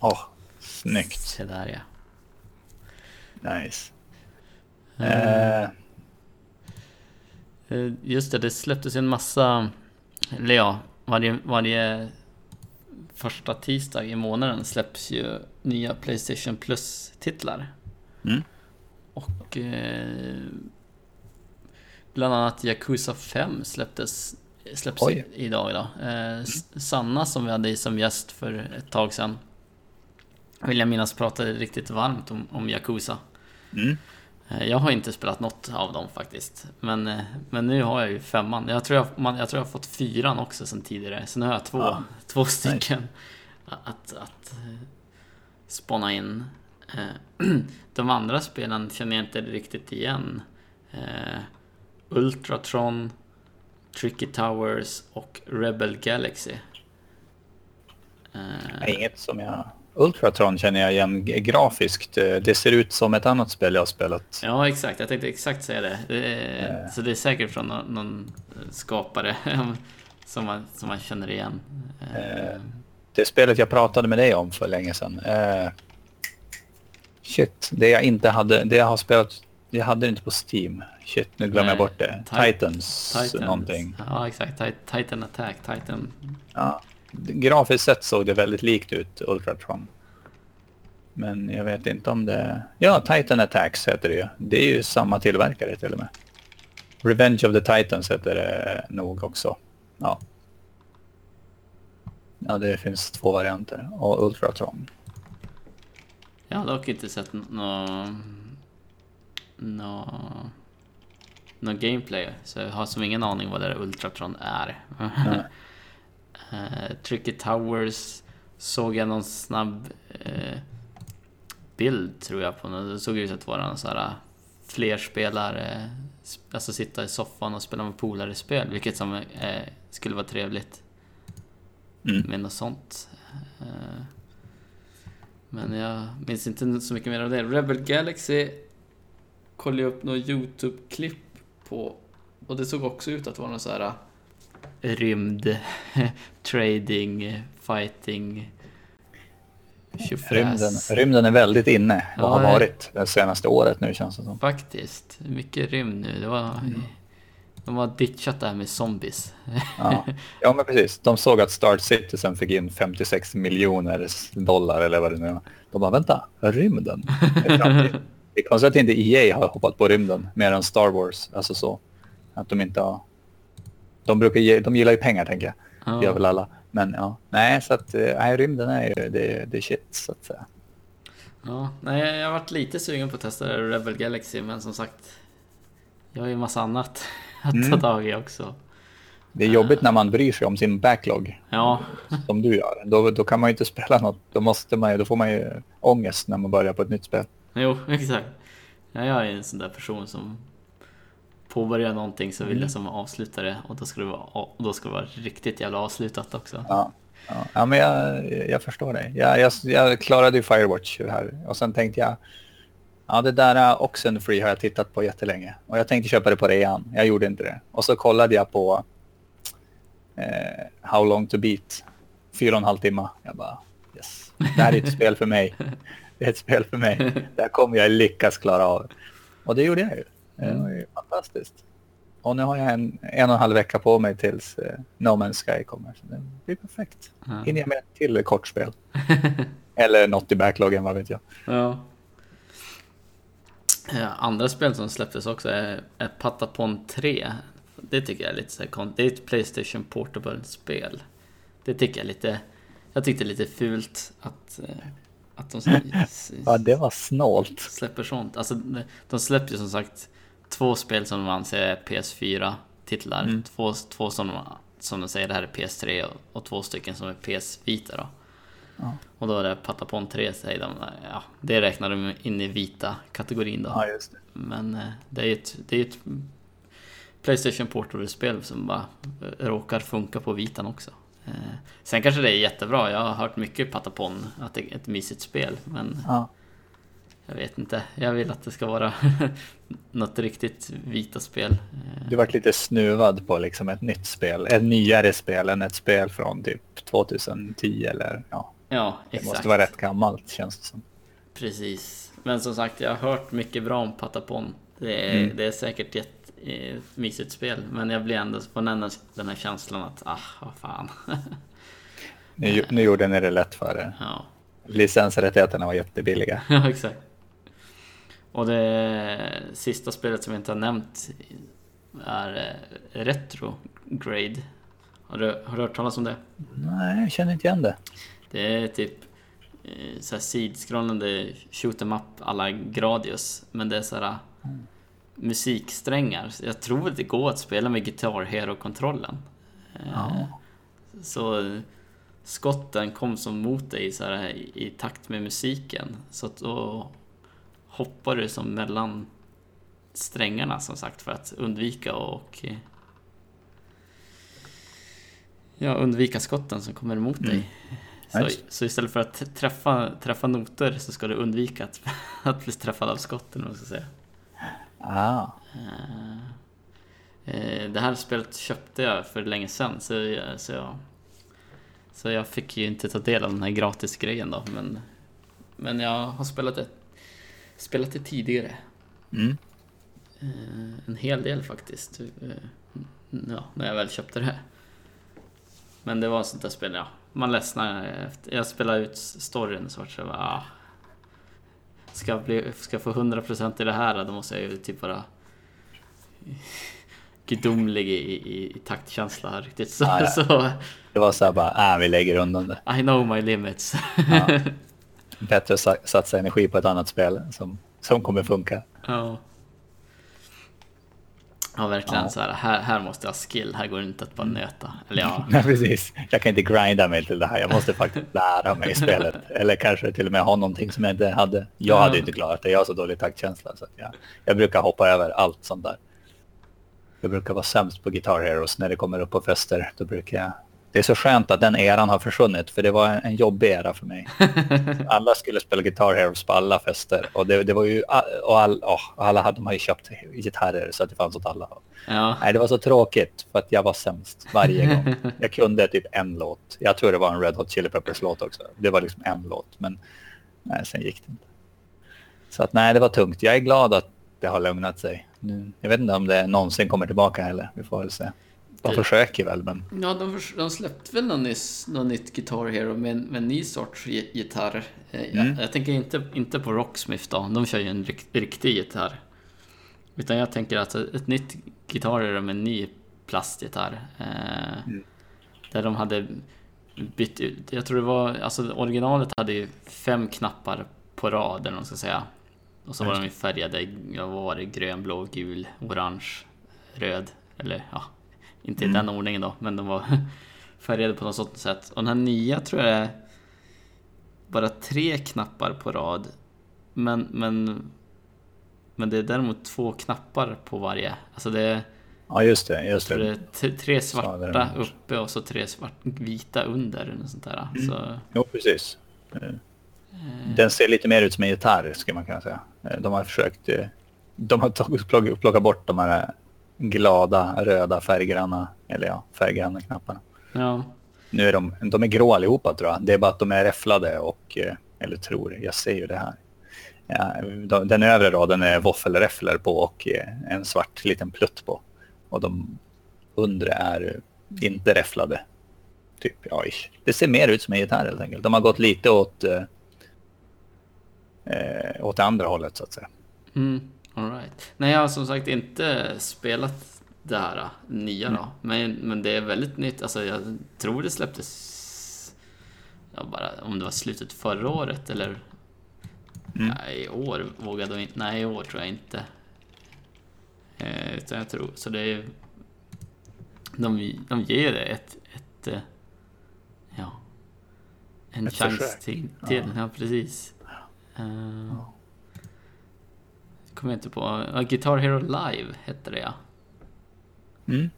Åh, snyggt. Se där ja. Nice. Eh, Eh, Just det, det släpptes en massa, eller ja, varje, varje första tisdag i månaden släpps ju nya Playstation Plus-titlar. mm. Och eh, bland annat Yakuza 5 släpptes, släpps Oj. idag. Då. Eh, S- Sanna som vi hade i som gäst för ett tag sedan vill jag minnas pratade riktigt varmt om, om Yakuza. Mm. Eh, Jag har inte spelat något av dem faktiskt. Men, eh, men nu har jag ju femman. Jag tror jag, man, jag tror jag har fått fyran också sen tidigare. Så nu har jag två, Ja. två stycken att, att eh, spana in. <clears throat> De andra spelen känner jag inte riktigt igen. Ultratron, Tricky Towers och Rebel Galaxy. Inget som jag... Ultratron känner jag igen grafiskt. Eh, Det ser ut som ett annat spel jag har spelat. Ja, exakt. Jag tänkte exakt säga det. det är, Eh. Så det är säkert från någon, någon skapare <laughs> som, man, som man känner igen. Eh. Det spelet jag pratade med dig om för länge sedan. Eh, shit, det jag inte hade, det jag har spelat, jag hade det inte på Steam. Shit, nu glömmer jag Nej, bort det. Tit- Titans, Titans. någonting. Ja, exakt. Tit- Titan Attack, Titan... Ja. Grafiskt sett såg det väldigt likt ut, Ultratron. Men jag vet inte om det... Ja, Titan Attacks heter det ju. Det är ju samma tillverkare till och med. Revenge of the Titans heter det nog också. Ja. Ja, det finns två varianter. Och Ultratron. Jag har dock inte sett något nå, nå gameplay, så jag har som ingen aning vad det där Ultratron är. <laughs> uh, Tricky Towers såg jag någon snabb uh, bild tror jag på. Det såg ut att vara en sån här flerspelare, alltså sitta i soffan och spela med polare spel, vilket som uh, skulle vara trevligt. Mm. Med något sånt. Men jag minns inte så mycket mer av det. Rebel Galaxy kollade jag upp något YouTube-klipp på och det såg också ut att vara någon så här rymd, <laughs> trading, fighting, Rymden, rymden är väldigt inne och ja, har varit det senaste året nu känns det som. Faktiskt, mycket rymd nu. Det var, mm. De har ditchat det här med zombies. Ja. <laughs> ja, men precis. De såg att Star Citizen fick in 56 miljoner dollar eller vad det nu är. De bara, vänta, rymden? Det är konstigt att inte EA har hoppat på rymden mer än Star Wars. Alltså så. Att de inte har... De, brukar ge... de gillar ju pengar tänker jag. Ja. Det gör väl alla. Men ja, nej, så att eh, nej, rymden är ju det, det är shit så att säga. Ja, nej, jag har varit lite sugen på att testa Rebel Galaxy, men som sagt, jag har ju massa annat <laughs> att ta mm. tag i också. Det är jobbigt när man bryr sig om sin backlog. Ja. Som du gör. Då, då kan man ju inte spela något. Då, måste man, då får man ju ångest när man börjar på ett nytt spel. Jo, <laughs> exakt. Ja, jag är en sån där person som påbörjar någonting så vill mm. jag som avsluta det och då ska det vara, då ska det vara riktigt jävla avslutat också. Ja, ja. ja men jag, jag förstår dig. Jag, jag, jag klarade ju Firewatch här och sen tänkte jag Ja, det där Oxenfree har jag tittat på jättelänge. Och jag tänkte köpa det på rean. Jag gjorde inte det. Och så kollade jag på eh, How long to beat. Fyra och en halv timme. Jag bara, yes. Det här är ett spel för mig. Det är ett spel för mig. Det här kommer jag lyckas klara av. Och det gjorde jag ju. Det var ju fantastiskt. Och nu har jag en, en och en halv vecka på mig tills eh, No Man's Sky kommer. Så det blir perfekt. Ja. Hinner jag med till kortspel. <laughs> Eller något i backloggen, vad vet jag. Ja. Andra spel som släpptes också är, är Patapon 3. Det tycker jag är lite så här, Det är ett Playstation Portable-spel. Det tycker jag är lite... Jag tyckte det är lite fult att, eh, att de... <laughs> ja, det var snålt. Släpper sånt. Alltså, de släpper ju som sagt två spel som de anser är PS4-titlar. Mm. Två, två som, som de säger det här är PS3 och, och två stycken som är PS Vita då. Ja. Och då är det Patapon 3 säger de, ja, det räknar de in i vita kategorin då. Ja, just det. Men eh, det är ett, det är ett Playstation Portable-spel som bara eh, råkar funka på vitan också. Eh, sen kanske det är jättebra, jag har hört mycket Patapon, att det är ett mysigt spel, men ja. Jag vet inte. Jag vill att det ska vara <laughs> något riktigt vita spel. Du varit lite snuvad på liksom ett nytt spel, ett nyare spel än ett spel från typ 2010 eller ja. Ja, exakt. Det måste vara rätt gammalt känns det som. Precis. Men som sagt, jag har hört mycket bra om Patapon. Det är, mm. det är säkert ett eh, mysigt spel, men jag blir ändå på den här känslan att, ah, vad fan. nu, nu gjorde ni det lätt för er. Ja. Licensrättigheterna var jättebilliga. <laughs> ja, exakt. Och det sista spelet som vi inte har nämnt är eh, Retro Grade. Har du, har du hört talas om det? Nej, jag känner inte igen det. Det är typ eh, så här sidskrollande shoot em up alla Gradius. Men det är så här mm. musiksträngar. Jag tror att det går att spela med Guitar Hero-kontrollen. Ja. Så skotten kom som mot dig så här, i takt med musiken. Så att då hoppar du som mellan strängarna som sagt för att undvika och ja, undvika skotten som kommer emot dig. Mm. Så, så, istället för att träffa, träffa noter så ska du undvika att, <laughs> att bli träffad av skotten, man ska säga. Ah. Uh, det här spelet köpte jag för länge sedan, så jag, så jag, så jag fick ju inte ta del av den här gratisgrejen då, men, men jag har spelat det, spelat det tidigare. Mm. Uh, en hel del faktiskt, uh, ja, när jag väl köpte det. Men det var sånt där spel, ja, man ledsnar efter. Jag spelar ut storyn så vart jag bara, ah, ska, bli, ska få 100% i det här då måste jag ju typ bara gudomlig i, i, i taktkänsla riktigt. <laughs> Så, Ja, ja. så Det var så här bara, äh, vi lägger undan det. I know my limits. Ja. <laughs> Bättre att sa- satsa energi på ett annat spel som, som kommer funka. ja. Ja, verkligen Ja. så här, här. Här måste jag ha skill, här går det inte att bara nöta. Eller ja, <laughs> Nej, precis. Jag kan inte grinda mig till det här. Jag måste faktiskt <laughs> lära mig spelet. Eller kanske till och med ha någonting som jag inte hade. Jag hade inte klarat det. Jag har så dålig taktkänsla. Så att jag, jag brukar hoppa över allt sånt där. Jag brukar vara sämst på Guitar Heroes när det kommer upp på fester. Då brukar jag... Det är så skönt att den eran har försvunnit, för det var en, en jobbig era för mig. <laughs> Alla skulle spela Guitar Heroes på alla fester och det, det var ju... Och all, åh, alla hade man ju köpt gitarrer så att det fanns åt alla. ja. Nej, det var så tråkigt för att jag var sämst varje gång. <laughs> Jag kunde typ en låt. Jag tror det var en Red Hot Chili Peppers låt också. Det var liksom en låt, men nej, sen gick det inte. Så att nej, det var tungt. Jag är glad att det har lugnat sig. Jag vet inte om det någonsin kommer tillbaka heller. Vi får väl se. De försöker väl, men Ja, de, förs- de släppte väl någon, nyss, någon nytt Guitar Hero med, med en ny sorts gi- gitarr. Eh, Jag, Mm. jag tänker inte, inte på Rocksmith då, de kör ju en rik, riktig gitarr. Utan jag tänker att ett nytt Guitar Hero med en ny plastgitarr. Eh, Mm. Där de hade bytt ut, jag tror det var, alltså originalet hade ju fem knappar på rad eller vad man ska säga. Och så var de ju färgade, vad var det, grön, blå, gul, orange, röd. Eller ja, inte i Mm. den ordningen då, men de var <laughs> färgade på något sånt sätt. Och den här nya tror jag är bara tre knappar på rad. Men, men, men det är däremot två knappar på varje. Alltså det är, ja, just det. Just det det. tre det svarta uppe och så tre svart, vita under. Något sånt där. Så, Jo, precis. Eh, Den ser lite mer ut som en gitarr, skulle man kunna säga. De har försökt... eh, De har plockat bort de här glada, röda, färggranna, eller ja, färggranna knapparna. ja, Nu är de, de är grå allihopa tror jag. Det är bara att de är räfflade och, eh, eller tror, jag ser ju det här. Ja, de, den övre raden är våffelräfflor på och eh, en svart liten plutt på. Och de undre är inte räfflade. Typ, ja. Det ser mer ut som en gitarr helt enkelt. De har gått lite åt, eh, eh, åt det andra hållet så att säga. mm, all right. Nej, jag har som sagt inte spelat det här äh, nya Mm. då. Men, men det är väldigt nytt. Alltså jag tror det släpptes ja, bara om det var slutet förra året eller Mm. nej, i år vågade de inte. Nej, i år tror jag inte. Eh, utan jag tror, så det är de, de ger det ett, ett eh, ja, en Ett chans försök. till. till Ja. ja. precis. Uh, kommer jag inte på. Guitar Hero Live hette det ja. Mm.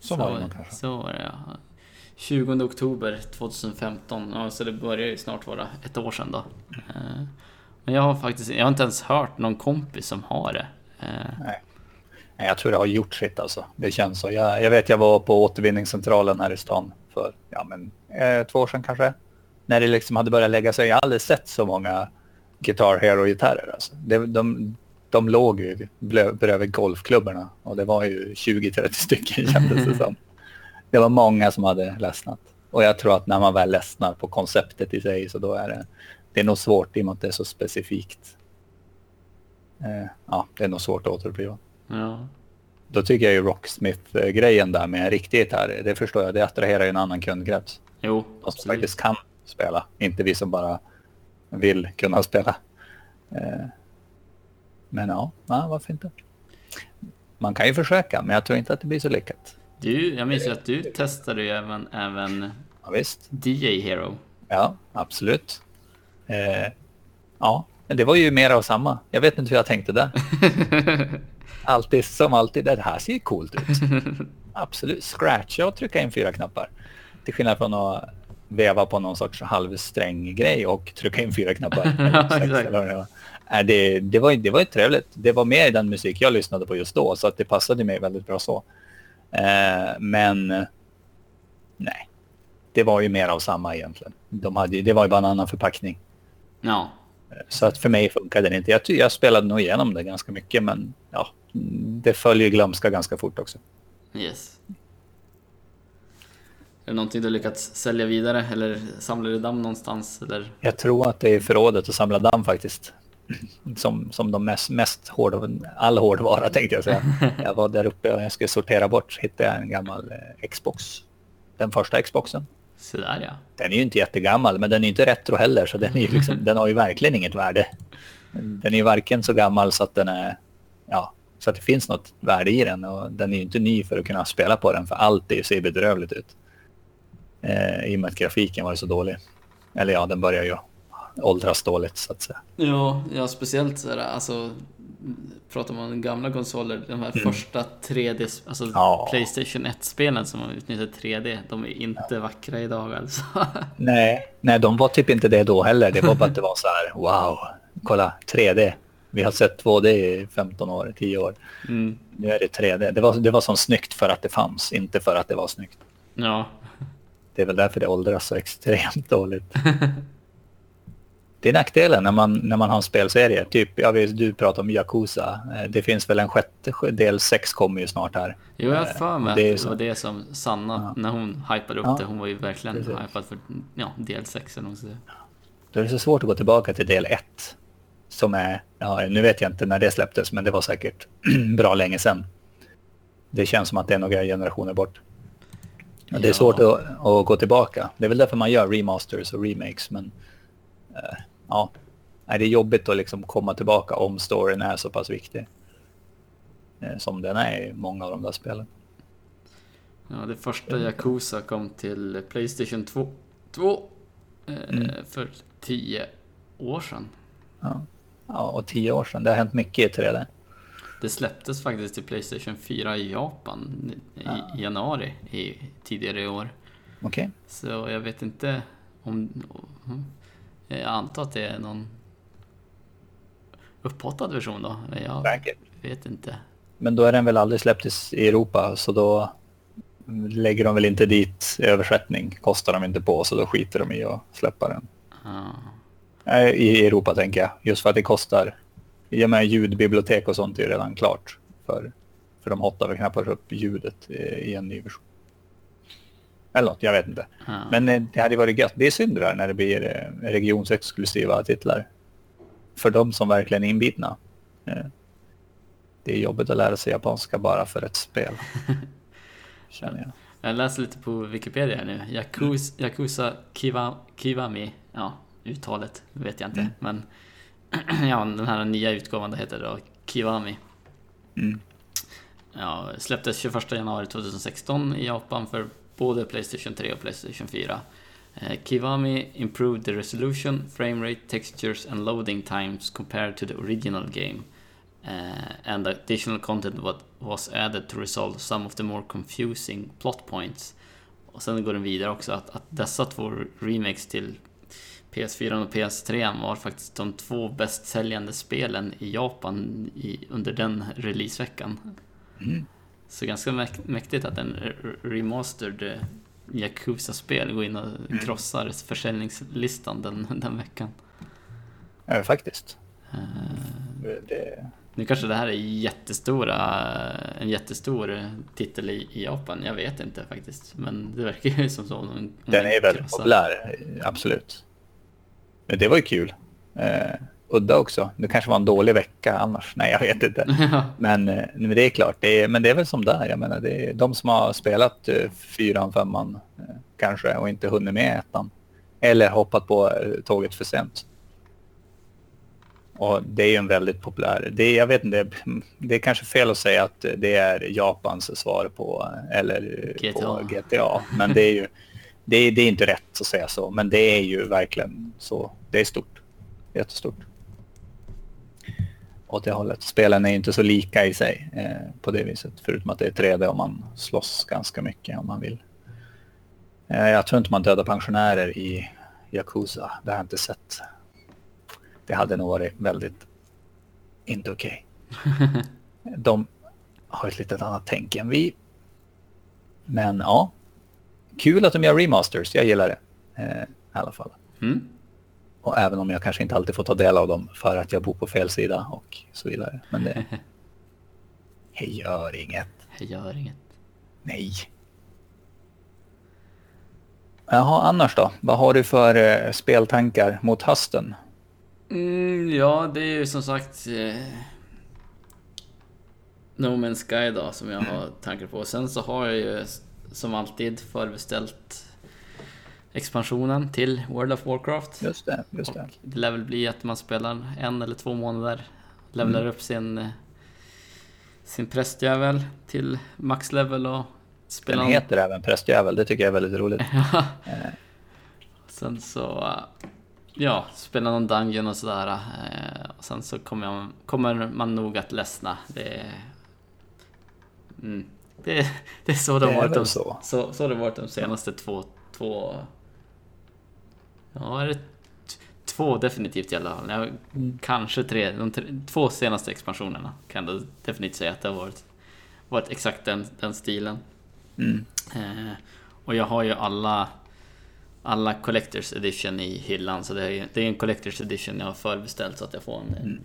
Så var det kanske. Så var det ja. 20 oktober 2015. Ja, så det börjar ju snart vara ett år sedan då. Eh, men jag har faktiskt, jag har inte ens hört någon kompis som har det. Eh, Nej, Jag tror det har gjort sitt alltså. Det känns så. Jag, jag vet jag var på återvinningscentralen här i stan för ja, men, eh, två år sedan kanske. När det liksom hade börjat lägga sig. Jag har aldrig sett så många Guitar Hero-gitarrer. Alltså. De, de låg ju bredvid golfklubborna och det var ju 20-30 stycken <laughs> kändes det som. Det var många som hade ledsnat. Och jag tror att när man väl ledsnar på konceptet i sig så då är det, det är nog svårt i och med att det är så specifikt. Eh, ja, det är nog svårt att återuppliva. ja. Då tycker jag ju Rocksmith-grejen där med en riktig gitarr, det förstår jag, det attraherar ju en annan kundkrets. Jo, De som faktiskt kan spela, inte vi som bara vill kunna spela. Eh, Men ja, ja, varför inte? Man kan ju försöka, men jag tror inte att det blir så lyckat. Du, jag minns ju att du testade ju även, även Ja, visst, DJ Hero. ja, absolut. Eh, ja, men det var ju mer av samma. Jag vet inte hur jag tänkte där. <laughs> Alltid som alltid, det här ser ju coolt ut. Absolut, scratcha och trycka in fyra knappar. Till skillnad från att veva på någon sorts halvsträng-grej och trycka in fyra knappar. <laughs> Sex eller vad det, det, var, det var trevligt. Det var mer i den musik jag lyssnade på just då, så att det passade mig väldigt bra så. Eh, men eh, nej, det var ju mer av samma egentligen. De hade, det var ju bara en annan förpackning. Ja, Så att för mig funkade det inte. Jag, jag spelade nog igenom det ganska mycket, men ja, det följer glömska ganska fort också. yes. Är det någonting du lyckats sälja vidare eller samlar du damm någonstans? Eller? Jag tror att det är förrådet att samla damm faktiskt. Som, som de mest, mest hård, all hårdvara tänkte jag säga. <laughs> Jag var där uppe och jag skulle sortera bort, hittade jag en gammal eh, Xbox. Den första Xboxen. Så där ja. Den är ju inte jättegammal, men den är inte retro heller, så den, är liksom, <laughs> den har ju verkligen inget värde. Den är ju varken så gammal så att den är, ja, så att det finns något värde i den och den är ju inte ny för att kunna spela på den, för allt det ser bedrövligt ut. Eh, I och med att grafiken var så dålig. Eller ja, den börjar ju åldras dåligt så att säga. Ja, ja speciellt sådär, alltså pratar man om gamla konsoler, de här mm. första 3D, alltså ja. Playstation 1-spelen som har utnyttjat 3D, de är inte ja. vackra idag alltså. <laughs> Nej, nej, de var typ inte det då heller. Det var bara att det var så här, wow, kolla 3D. Vi har sett 2D i 15 år, 10 år. Mm. Nu är det 3D. Det var, det var som snyggt för att det fanns, inte för att det var snyggt. Ja. Det är väl därför det åldras så extremt dåligt. <laughs> det är nackdelen när man, när man har en spelserie. Typ, jag vet, du pratar om Yakuza. Eh, det finns väl en sjätte del, sex kommer ju snart här. Jo, jag har för mig det att det var det som Sanna, ja. när hon hypade upp ja. det, hon var ju verkligen Precis. hypad för ja, del sex eller Då är det så svårt att gå tillbaka till del ett. Som är, ja, nu vet jag inte när det släpptes, men det var säkert <clears throat> bra länge sedan. Det känns som att det är några generationer bort. Ja. Det är svårt att, att, gå tillbaka. Det är väl därför man gör remasters och remakes, men uh, ja, det är jobbigt att liksom komma tillbaka om storyn är så pass viktig. Eh, som den är i många av de där spelen. Ja, det första Yakuza kom till Playstation 2, 2 eh, mm. för tio år sedan. Ja. ja, och tio år sedan. Det har hänt mycket i 3D. Det släpptes faktiskt till Playstation 4 i Japan i ja. januari i, tidigare i år. Okej. Okay. Så jag vet inte om... Jag antar att det är någon upphottad version då. Jag Säkert. vet inte. Men då är den väl aldrig släppt i Europa så då lägger de väl inte dit översättning. Kostar de inte på så då skiter de i att släppa den. Ah. I Europa tänker jag. Just för att det kostar. I och med ljudbibliotek och sånt är ju redan klart. För, för de hottar väl knappast upp ljudet i en ny version. Eller något, jag vet inte. Ja. Men eh, det hade varit gött. Det är synd där när det blir eh, regionsexklusiva titlar. För de som verkligen är inbitna. Eh, det är jobbigt att lära sig japanska bara för ett spel. <laughs> Känner jag. Jag läser lite på Wikipedia nu. Yakuza, Yakuza Kiwa, Kiwami. Ja, uttalet vet jag inte. Mm. Men <clears throat> ja, den här nya utgåvan heter då Kiwami. Mm. Ja, släpptes 21 januari 2016 i Japan för både Playstation 3 och Playstation 4. Eh, Kiwami improved the resolution, frame rate, textures and loading times compared to the original game. Uh, and additional content was added to resolve some of the more confusing plot points. Och sen går den vidare också att, att dessa två remakes till PS4 och PS3 var faktiskt de två bäst säljande spelen i Japan i, under den releaseveckan. Mm. Så ganska mäktigt att en remastered eh, Yakuza-spel går in och mm. krossar försäljningslistan den, <laughs> den veckan. Ja, faktiskt. Uh, det... Nu kanske det här är jättestora, en jättestor titel i, i Japan, jag vet inte faktiskt. Men det verkar ju <laughs> som så. Den är väldigt populär, absolut. Men det var ju kul. Uh, udda också. Det kanske var en dålig vecka annars. Nej, jag vet inte. <laughs> men, eh, men det är klart, det är, men det är väl som där. Jag menar, det är de som har spelat uh, fyran, femman uh, kanske och inte hunnit med ettan. Eller hoppat på tåget för sent. Och det är ju en väldigt populär... Det är, jag vet inte, <laughs> det är kanske fel att säga att det är Japans svar på, eller GTA. på GTA. Men det är ju det är, det är inte rätt att säga så. Men det är ju verkligen så. Det är stort. Jättestort åt det hållet. Spelen är inte så lika i sig eh, på det viset. Förutom att det är 3D och man slåss ganska mycket om man vill. Eh, jag tror inte man dödar pensionärer i Yakuza. Det har jag inte sett. Det hade nog varit väldigt inte okej. Okay. <laughs> De har ett litet annat tänk än vi. Men ja, kul att de gör remasters. Jag gillar det eh, i alla fall. Mm. Och även om jag kanske inte alltid får ta del av dem för att jag bor på fel sida och så vidare. Men det, <laughs> det gör inget. Det gör inget. Nej. Jaha, annars då? Vad har du för eh, speltankar mot hösten? Mm, ja, det är ju som sagt eh, No Man's Sky då som jag har <clears throat> tankar på. Sen så har jag ju som alltid förbeställt expansionen till World of Warcraft. Just det, just det. Och det lär väl bli att man spelar en eller två månader, levlar Mm. upp sin, eh, sin prästjävel till maxlevel och spelar... Den heter även Prästjävel, det tycker jag är väldigt roligt. <laughs> Eh, Sen så, ja, spela någon dungeon och sådär. eh, Och sen så kommer, jag, kommer man nog att ledsna. Det mm, det, <laughs> det är så det, har varit de, så. så. Så, har det varit de senaste två, två... Ja, det två definitivt i alla fall. Ja, Mm. Kanske tre, de tre. Två senaste expansionerna kan jag definitivt säga att det har varit, varit exakt den, den stilen. Mm. Eh, och jag har ju alla alla Collectors Edition i hyllan så det är, det är en Collectors Edition jag har förbeställt så att jag får en... en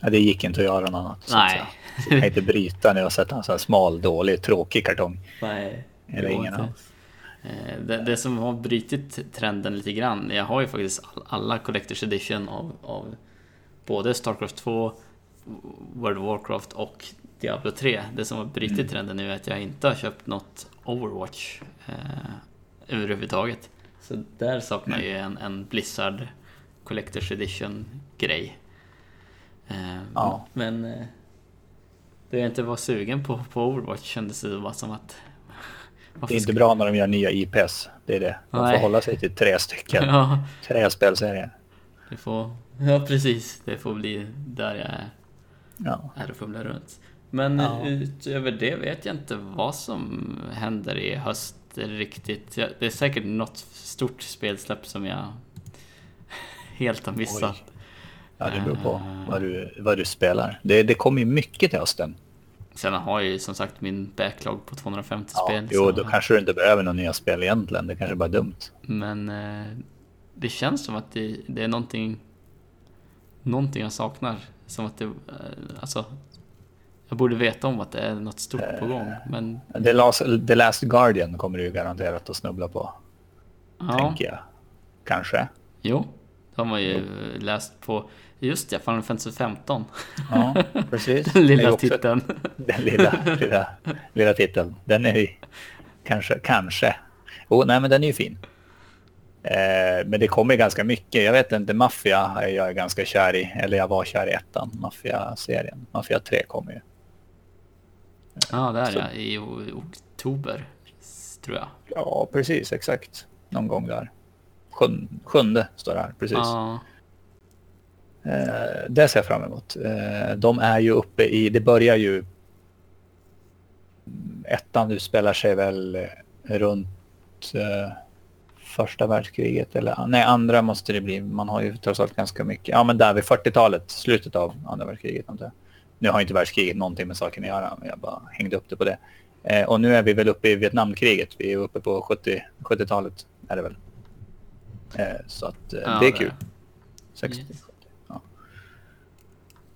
Ja, det gick inte att göra något annat. så nej. säga. Jag kan inte bryta när jag har sett en sån här smal, dålig, tråkig kartong. nej. Eller ingen alls. Eh, Det, det som har brutit trenden lite grann, jag har ju faktiskt all, alla Collectors Edition av, av både Starcraft 2, World of Warcraft och Diablo 3. Det som har brutit Mm. trenden nu är att jag inte har köpt något Overwatch eh, överhuvudtaget. Så där saknar jag ju en, en Blizzard Collectors Edition grej. Eh, Ja. Men eh, det jag inte var sugen på, på Overwatch kändes det bara som att... Det är inte bra när de gör nya IPs. Det är det. De får Nej. hålla sig till tre stycken. <laughs> Ja, Tre spelserier. det får... <laughs> Ja, precis. Det får bli där jag är, Ja. är och fumlar runt. Men Ja. utöver det vet jag inte vad som händer i höst riktigt. Det är säkert något stort spelsläpp som jag <laughs> helt har missat. ja, det beror på Eh. vad du, vad du spelar. Det, det kommer ju mycket till hösten. Sen har jag ju som sagt min backlog på 250 Ja, spel. jo, då kanske du inte behöver några nya spel egentligen. Det kanske bara är dumt. Men eh, det känns som att det, det är någonting, någonting jag saknar. Som att det, eh, alltså, jag borde veta om att det är något stort på gång. Men The Last, The Last Guardian kommer du ju garanterat att snubbla på. ja, Tänker jag. Kanske. jo, det har man ju läst på. Just det, Final Fantasy 15. Ja, <laughs> precis. Den lilla också- titeln. Den lilla, lilla, lilla titeln. Den är ju kanske, kanske. Oh, nej, men den är ju fin. Eh, men det kommer ganska mycket. Jag vet inte, Mafia är jag ganska kär i. Eller jag var kär i ettan, Mafia-serien. Mafia 3 kommer ju. Ja, där Så- ja, i oktober. Tror jag. Ja, precis, exakt. Någon gång där. Sjun, sjunde står det här, precis. Ja, Eh, det ser jag fram emot. Eh, de är ju uppe i, det börjar ju... Ettan du spelar sig väl eh, runt eh, första världskriget eller nej andra måste det bli. Man har ju trots allt ganska mycket. Ja men där vid 40-talet, slutet av andra världskriget. Antar jag. Nu har inte världskriget någonting med saken att göra, men jag bara hängde upp det på det. Eh, och nu är vi väl uppe i Vietnamkriget. Vi är uppe på 70, 70-talet är det väl. Eh, så att eh, Ja, det är kul. det. 60, Yes.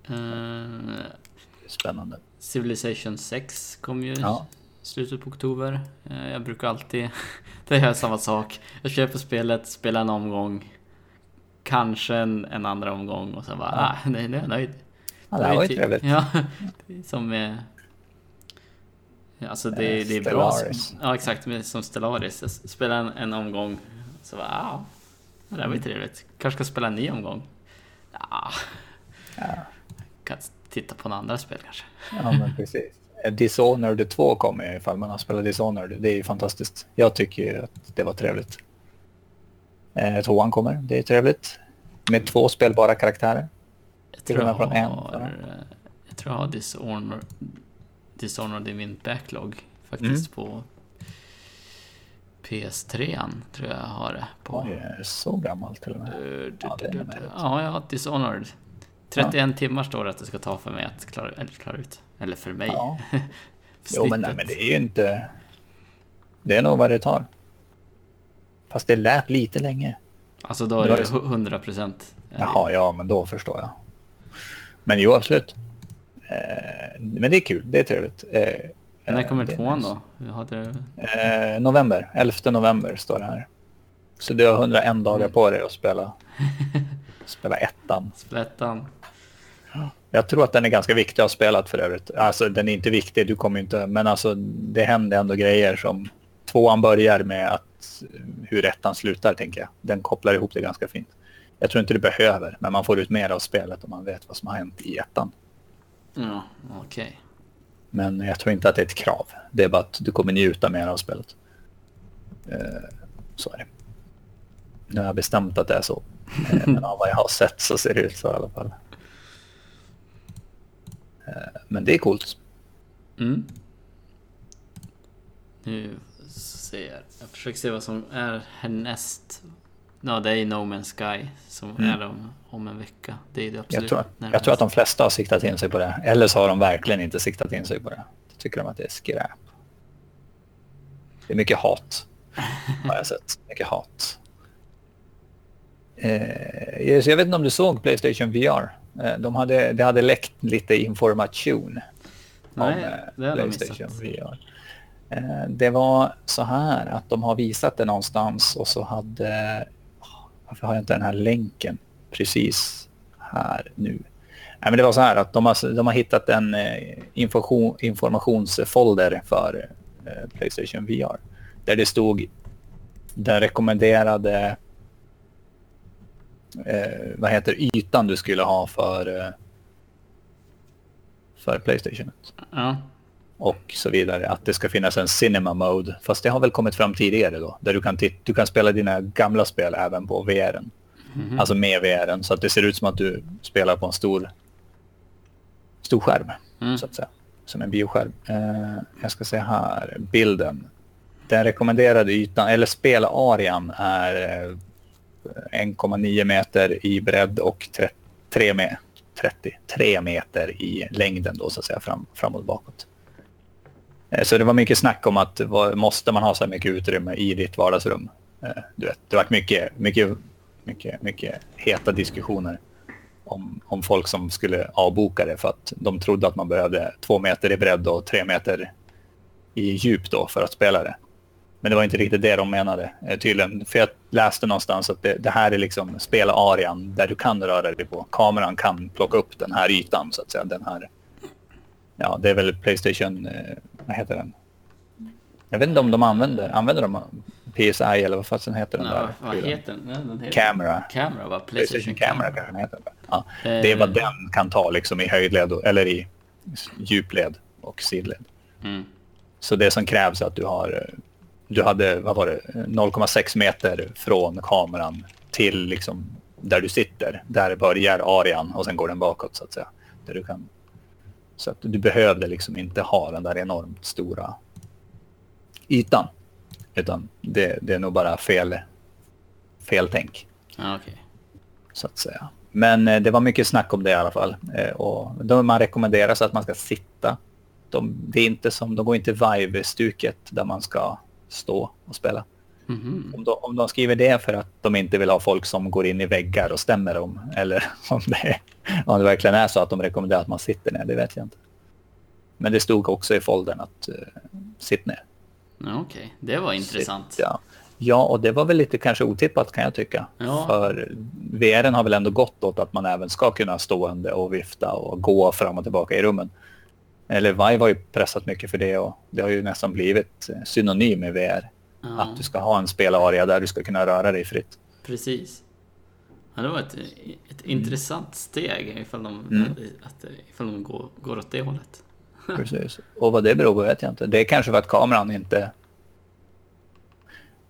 70. Ja, eh, spännande. Civilization 6 kom ju Ja. slutet på oktober. Eh, Jag brukar alltid, <laughs> det är samma sak. Jag köper spelet, spelar en omgång, kanske en, en andra omgång och sen bara, Ja. ah, nej, nu är jag nöjd. Ja, det här var ju ty- trevligt. Ja, <laughs> som med... Alltså det, Eh, det är bra. Ja, exakt. Som Stellaris. Jag spelar en, en omgång, så bara, ah, det här var Mm. ju trevligt. Kanske ska spela en ny omgång. Ja, Ja. Kan titta på några andra spel kanske. Ja, men precis. Eh, Dishonored 2 kommer ju ifall man har spelat Dishonored. Det är ju fantastiskt. Jag tycker ju att det var trevligt. Eh, tvåan kommer, det är trevligt. Med två spelbara karaktärer. Jag tror jag, från en, har, eh, jag tror jag har Dishonored, Dishonored i min backlog faktiskt på PS3 tror jag har det på. Oj, så gammalt till och med. Eh, du- du- du-. Ja, jag har Dishonored. 31 timmar står det att det ska ta för mig att klara, eller klara ut. Eller för mig. Ja. För <laughs> Jo, men, nej, men det är ju inte... Det är nog vad det tar. Fast det lät lite länge. Alltså då är Det var det ju- 100 procent. Jaha, ja, men då förstår jag. Men jo, absolut. Eh, men det är kul, det är trevligt. Eh, När kommer tvåan då? Hade... Eh, november, 11 november står det här. Så du har 101 dagar Mm. på dig att spela <laughs> spela ettan. Spela ettan. Jag tror att den är ganska viktig att ha spelat för övrigt. Alltså den är inte viktig, du kommer inte... Men alltså det händer ändå grejer som... Tvåan börjar med att hur ettan slutar, tänker jag. Den kopplar ihop det ganska fint. Jag tror inte du behöver, men man får ut mer av spelet om man vet vad som har hänt i ettan. Ja, okej. Okay. Men jag tror inte att det är ett krav. Det är bara att du kommer njuta mer av spelet. Eh, så är det. Nu har jag bestämt att det är så. Eh, men av vad jag har sett så ser det ut så i alla fall. Eh, men det är coolt. Mm. Nu ser jag. Jag försöker se vad som är härnäst. Ja, det är No Man's Sky som mm. är om, om en vecka. Det är det absolut jag tror, jag tror att de flesta har siktat in sig på det. Eller så har de verkligen inte siktat in sig på det. Då tycker de att det är skräp. Det är mycket hat. Har jag sett. Mycket hat. Eh, jag vet inte om du såg Playstation VR? Eh, de hade, det hade läckt lite information Nej, om eh, Playstation VR. Eh, det var så här att de har visat det någonstans och så hade... Varför har jag inte den här länken precis här nu? Nej, men det var så här att de har, de har hittat en information, informationsfolder för Playstation VR. Där det stod den rekommenderade eh, vad heter ytan du skulle ha för, eh, för Playstation. Ja. Och så vidare. Att det ska finnas en cinema mode. Fast det har väl kommit fram tidigare då. Där du kan, du kan spela dina gamla spel även på VR. Mm -hmm. Alltså med VR. Så att det ser ut som att du spelar på en stor, stor skärm. Mm. Så att säga. Som en bioskärm. Eh, jag ska se här. Bilden. Den rekommenderade ytan, eller spelarean är 1,9 meter i bredd och 3 med 33 meter i längden då så att säga fram, framåt och bakåt. Eh, så det var mycket snack om att måste man ha så här mycket utrymme i ditt vardagsrum? Eh, du vet, det var mycket, mycket, mycket, mycket heta diskussioner om, om folk som skulle avboka det för att de trodde att man behövde två meter i bredd och tre meter i djup då för att spela det. Men det var inte riktigt det de menade eh, tydligen. För jag läste någonstans att det, det här är liksom spelarian där du kan röra dig på. Kameran kan plocka upp den här ytan så att säga. Den här. Ja, det är väl Playstation, eh, vad heter den? Jag vet inte om de använder, använder de PSI eller vad fasen heter den ja, där? Vad heter den? den heter Camera. Camera, va? Playstation, Playstation Camera kanske den heter. Ja, det är vad den kan ta liksom i höjdled eller i djupled och sidled. Mm. Så det som krävs är att du har eh, du hade, vad var det, 0,6 meter från kameran till liksom där du sitter. Där börjar arean och sen går den bakåt så att säga. Där du kan... Så att du behövde liksom inte ha den där enormt stora ytan. Utan det, det är nog bara fel, fel tänk. Ah, okay. Så att säga. Men eh, det var mycket snack om det i alla fall. Eh, och de, man rekommenderar så att man ska sitta. De, det är inte som, de går inte Vive-stuket där man ska stå och spela. Mm. Om, de, om de skriver det för att de inte vill ha folk som går in i väggar och stämmer dem eller <laughs> om det, om det verkligen är så att de rekommenderar att man sitter ner, det vet jag inte. Men det stod också i foldern att uh, sitt ner. Okej, okay. det var intressant. Sitt, ja. ja, och det var väl lite kanske otippat kan jag tycka. Ja. För VR har väl ändå gått åt att man även ska kunna stående och vifta och gå fram och tillbaka i rummen. Eller Vive har ju pressat mycket för det och det har ju nästan blivit synonym med VR. Ja. Att du ska ha en spelaria där du ska kunna röra dig fritt. Precis. Ja, det var ett, ett intressant steg ifall de, mm. att, ifall de går, går åt det hållet. <laughs> Precis. Och vad det beror på vet jag inte. Det är kanske för att kameran inte...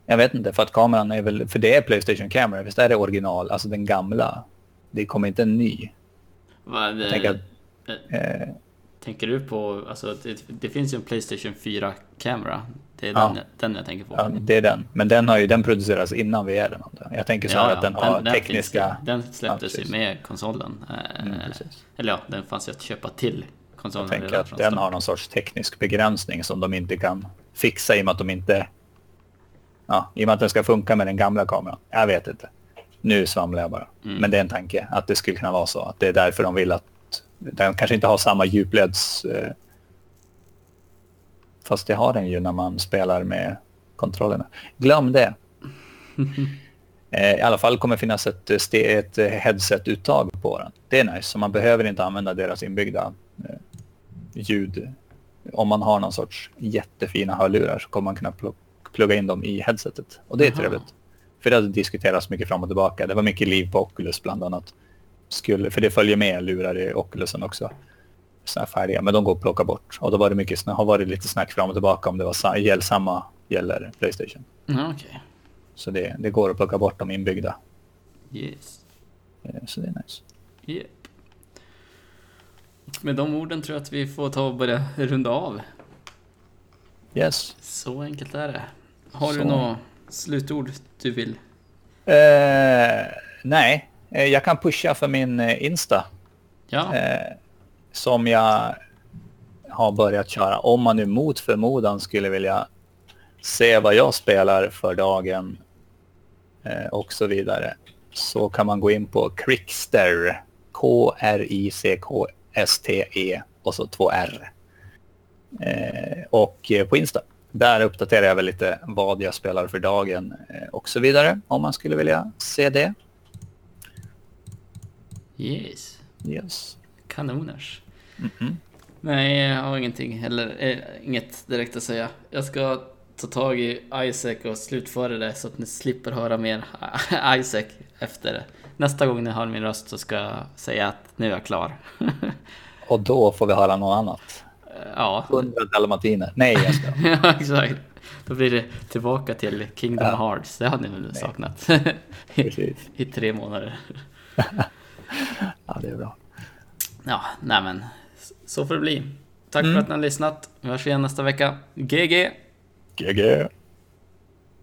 Jag vet inte, för att kameran är väl... För det är Playstation Camera, visst är det original? Alltså den gamla. Det kommer inte en ny. Va, det, jag tänker att, eh, Tänker du på, alltså det, det finns ju en Playstation 4 Camera. Det är ja. den, den jag tänker på. Ja, det är den. Men den, har ju, den produceras innan VR. Jag tänker så ja, att den har den, tekniska... Den, den släpptes ju med konsolen. Mm, Eller ja, den fanns ju att köpa till konsolen. Jag tänker att den har någon sorts teknisk begränsning som de inte kan fixa i och med att de inte... Ja, i och med att den ska funka med den gamla kameran. Jag vet inte. Nu svamlar jag bara. Mm. Men det är en tanke att det skulle kunna vara så. Att det är därför de vill att den kanske inte har samma djupleds... Eh, fast det har den ju när man spelar med kontrollerna. Glöm det. <laughs> Eh, I alla fall kommer finnas ett, ett headset-uttag på den. Det är nice, så man behöver inte använda deras inbyggda eh, ljud. Om man har någon sorts jättefina hörlurar så kommer man kunna plugga in dem i headsetet. Och det är Aha. trevligt. För det har diskuterats mycket fram och tillbaka. Det var mycket liv på Oculus bland annat. Skulle, för det följer med lurar i Oculusen också. Såna färdiga, men de går att plocka bort. Och då var det mycket, har varit lite snack fram och tillbaka om det var gäll, samma gäller Playstation. Mm, okay. Så det, det går att plocka bort de inbyggda. Yes. Eh, så det är nice. Yep. Med de orden tror jag att vi får ta och börja runda av. Yes. Så enkelt är det. Har Så. du några slutord du vill? Uh, nej, eh, jag kan pusha för min Insta. Ja. Uh, som jag har börjat köra. Om man nu mot förmodan skulle vilja se vad jag spelar för dagen eh, och så vidare så kan man gå in på Crickster, K-R-I-C-K-S-T-E och så två R. Eh, och på Insta. Där uppdaterar jag väl lite vad jag spelar för dagen eh, och så vidare om man skulle vilja se det. Yes. Yes. Kanoners. Mm -hmm. Nej, jag har ingenting heller. Eh, inget direkt att säga. Jag ska ta tag i Isaac och slutföra det så att ni slipper höra mer <laughs> Isaac efter. Nästa gång ni hör min röst så ska jag säga att nu är jag klar. <laughs> och då får vi höra något annat? Ja. Hundra dalmatiner. Nej, jag ska. <laughs> ja, exakt. Då blir det tillbaka till Kingdom ja. Hearts. Det har ni väl saknat? I tre månader. Ja, det är bra. Ja, nej men så får det bli. Tack mm. för att ni har lyssnat. Vi hörs igen nästa vecka. GG! GG!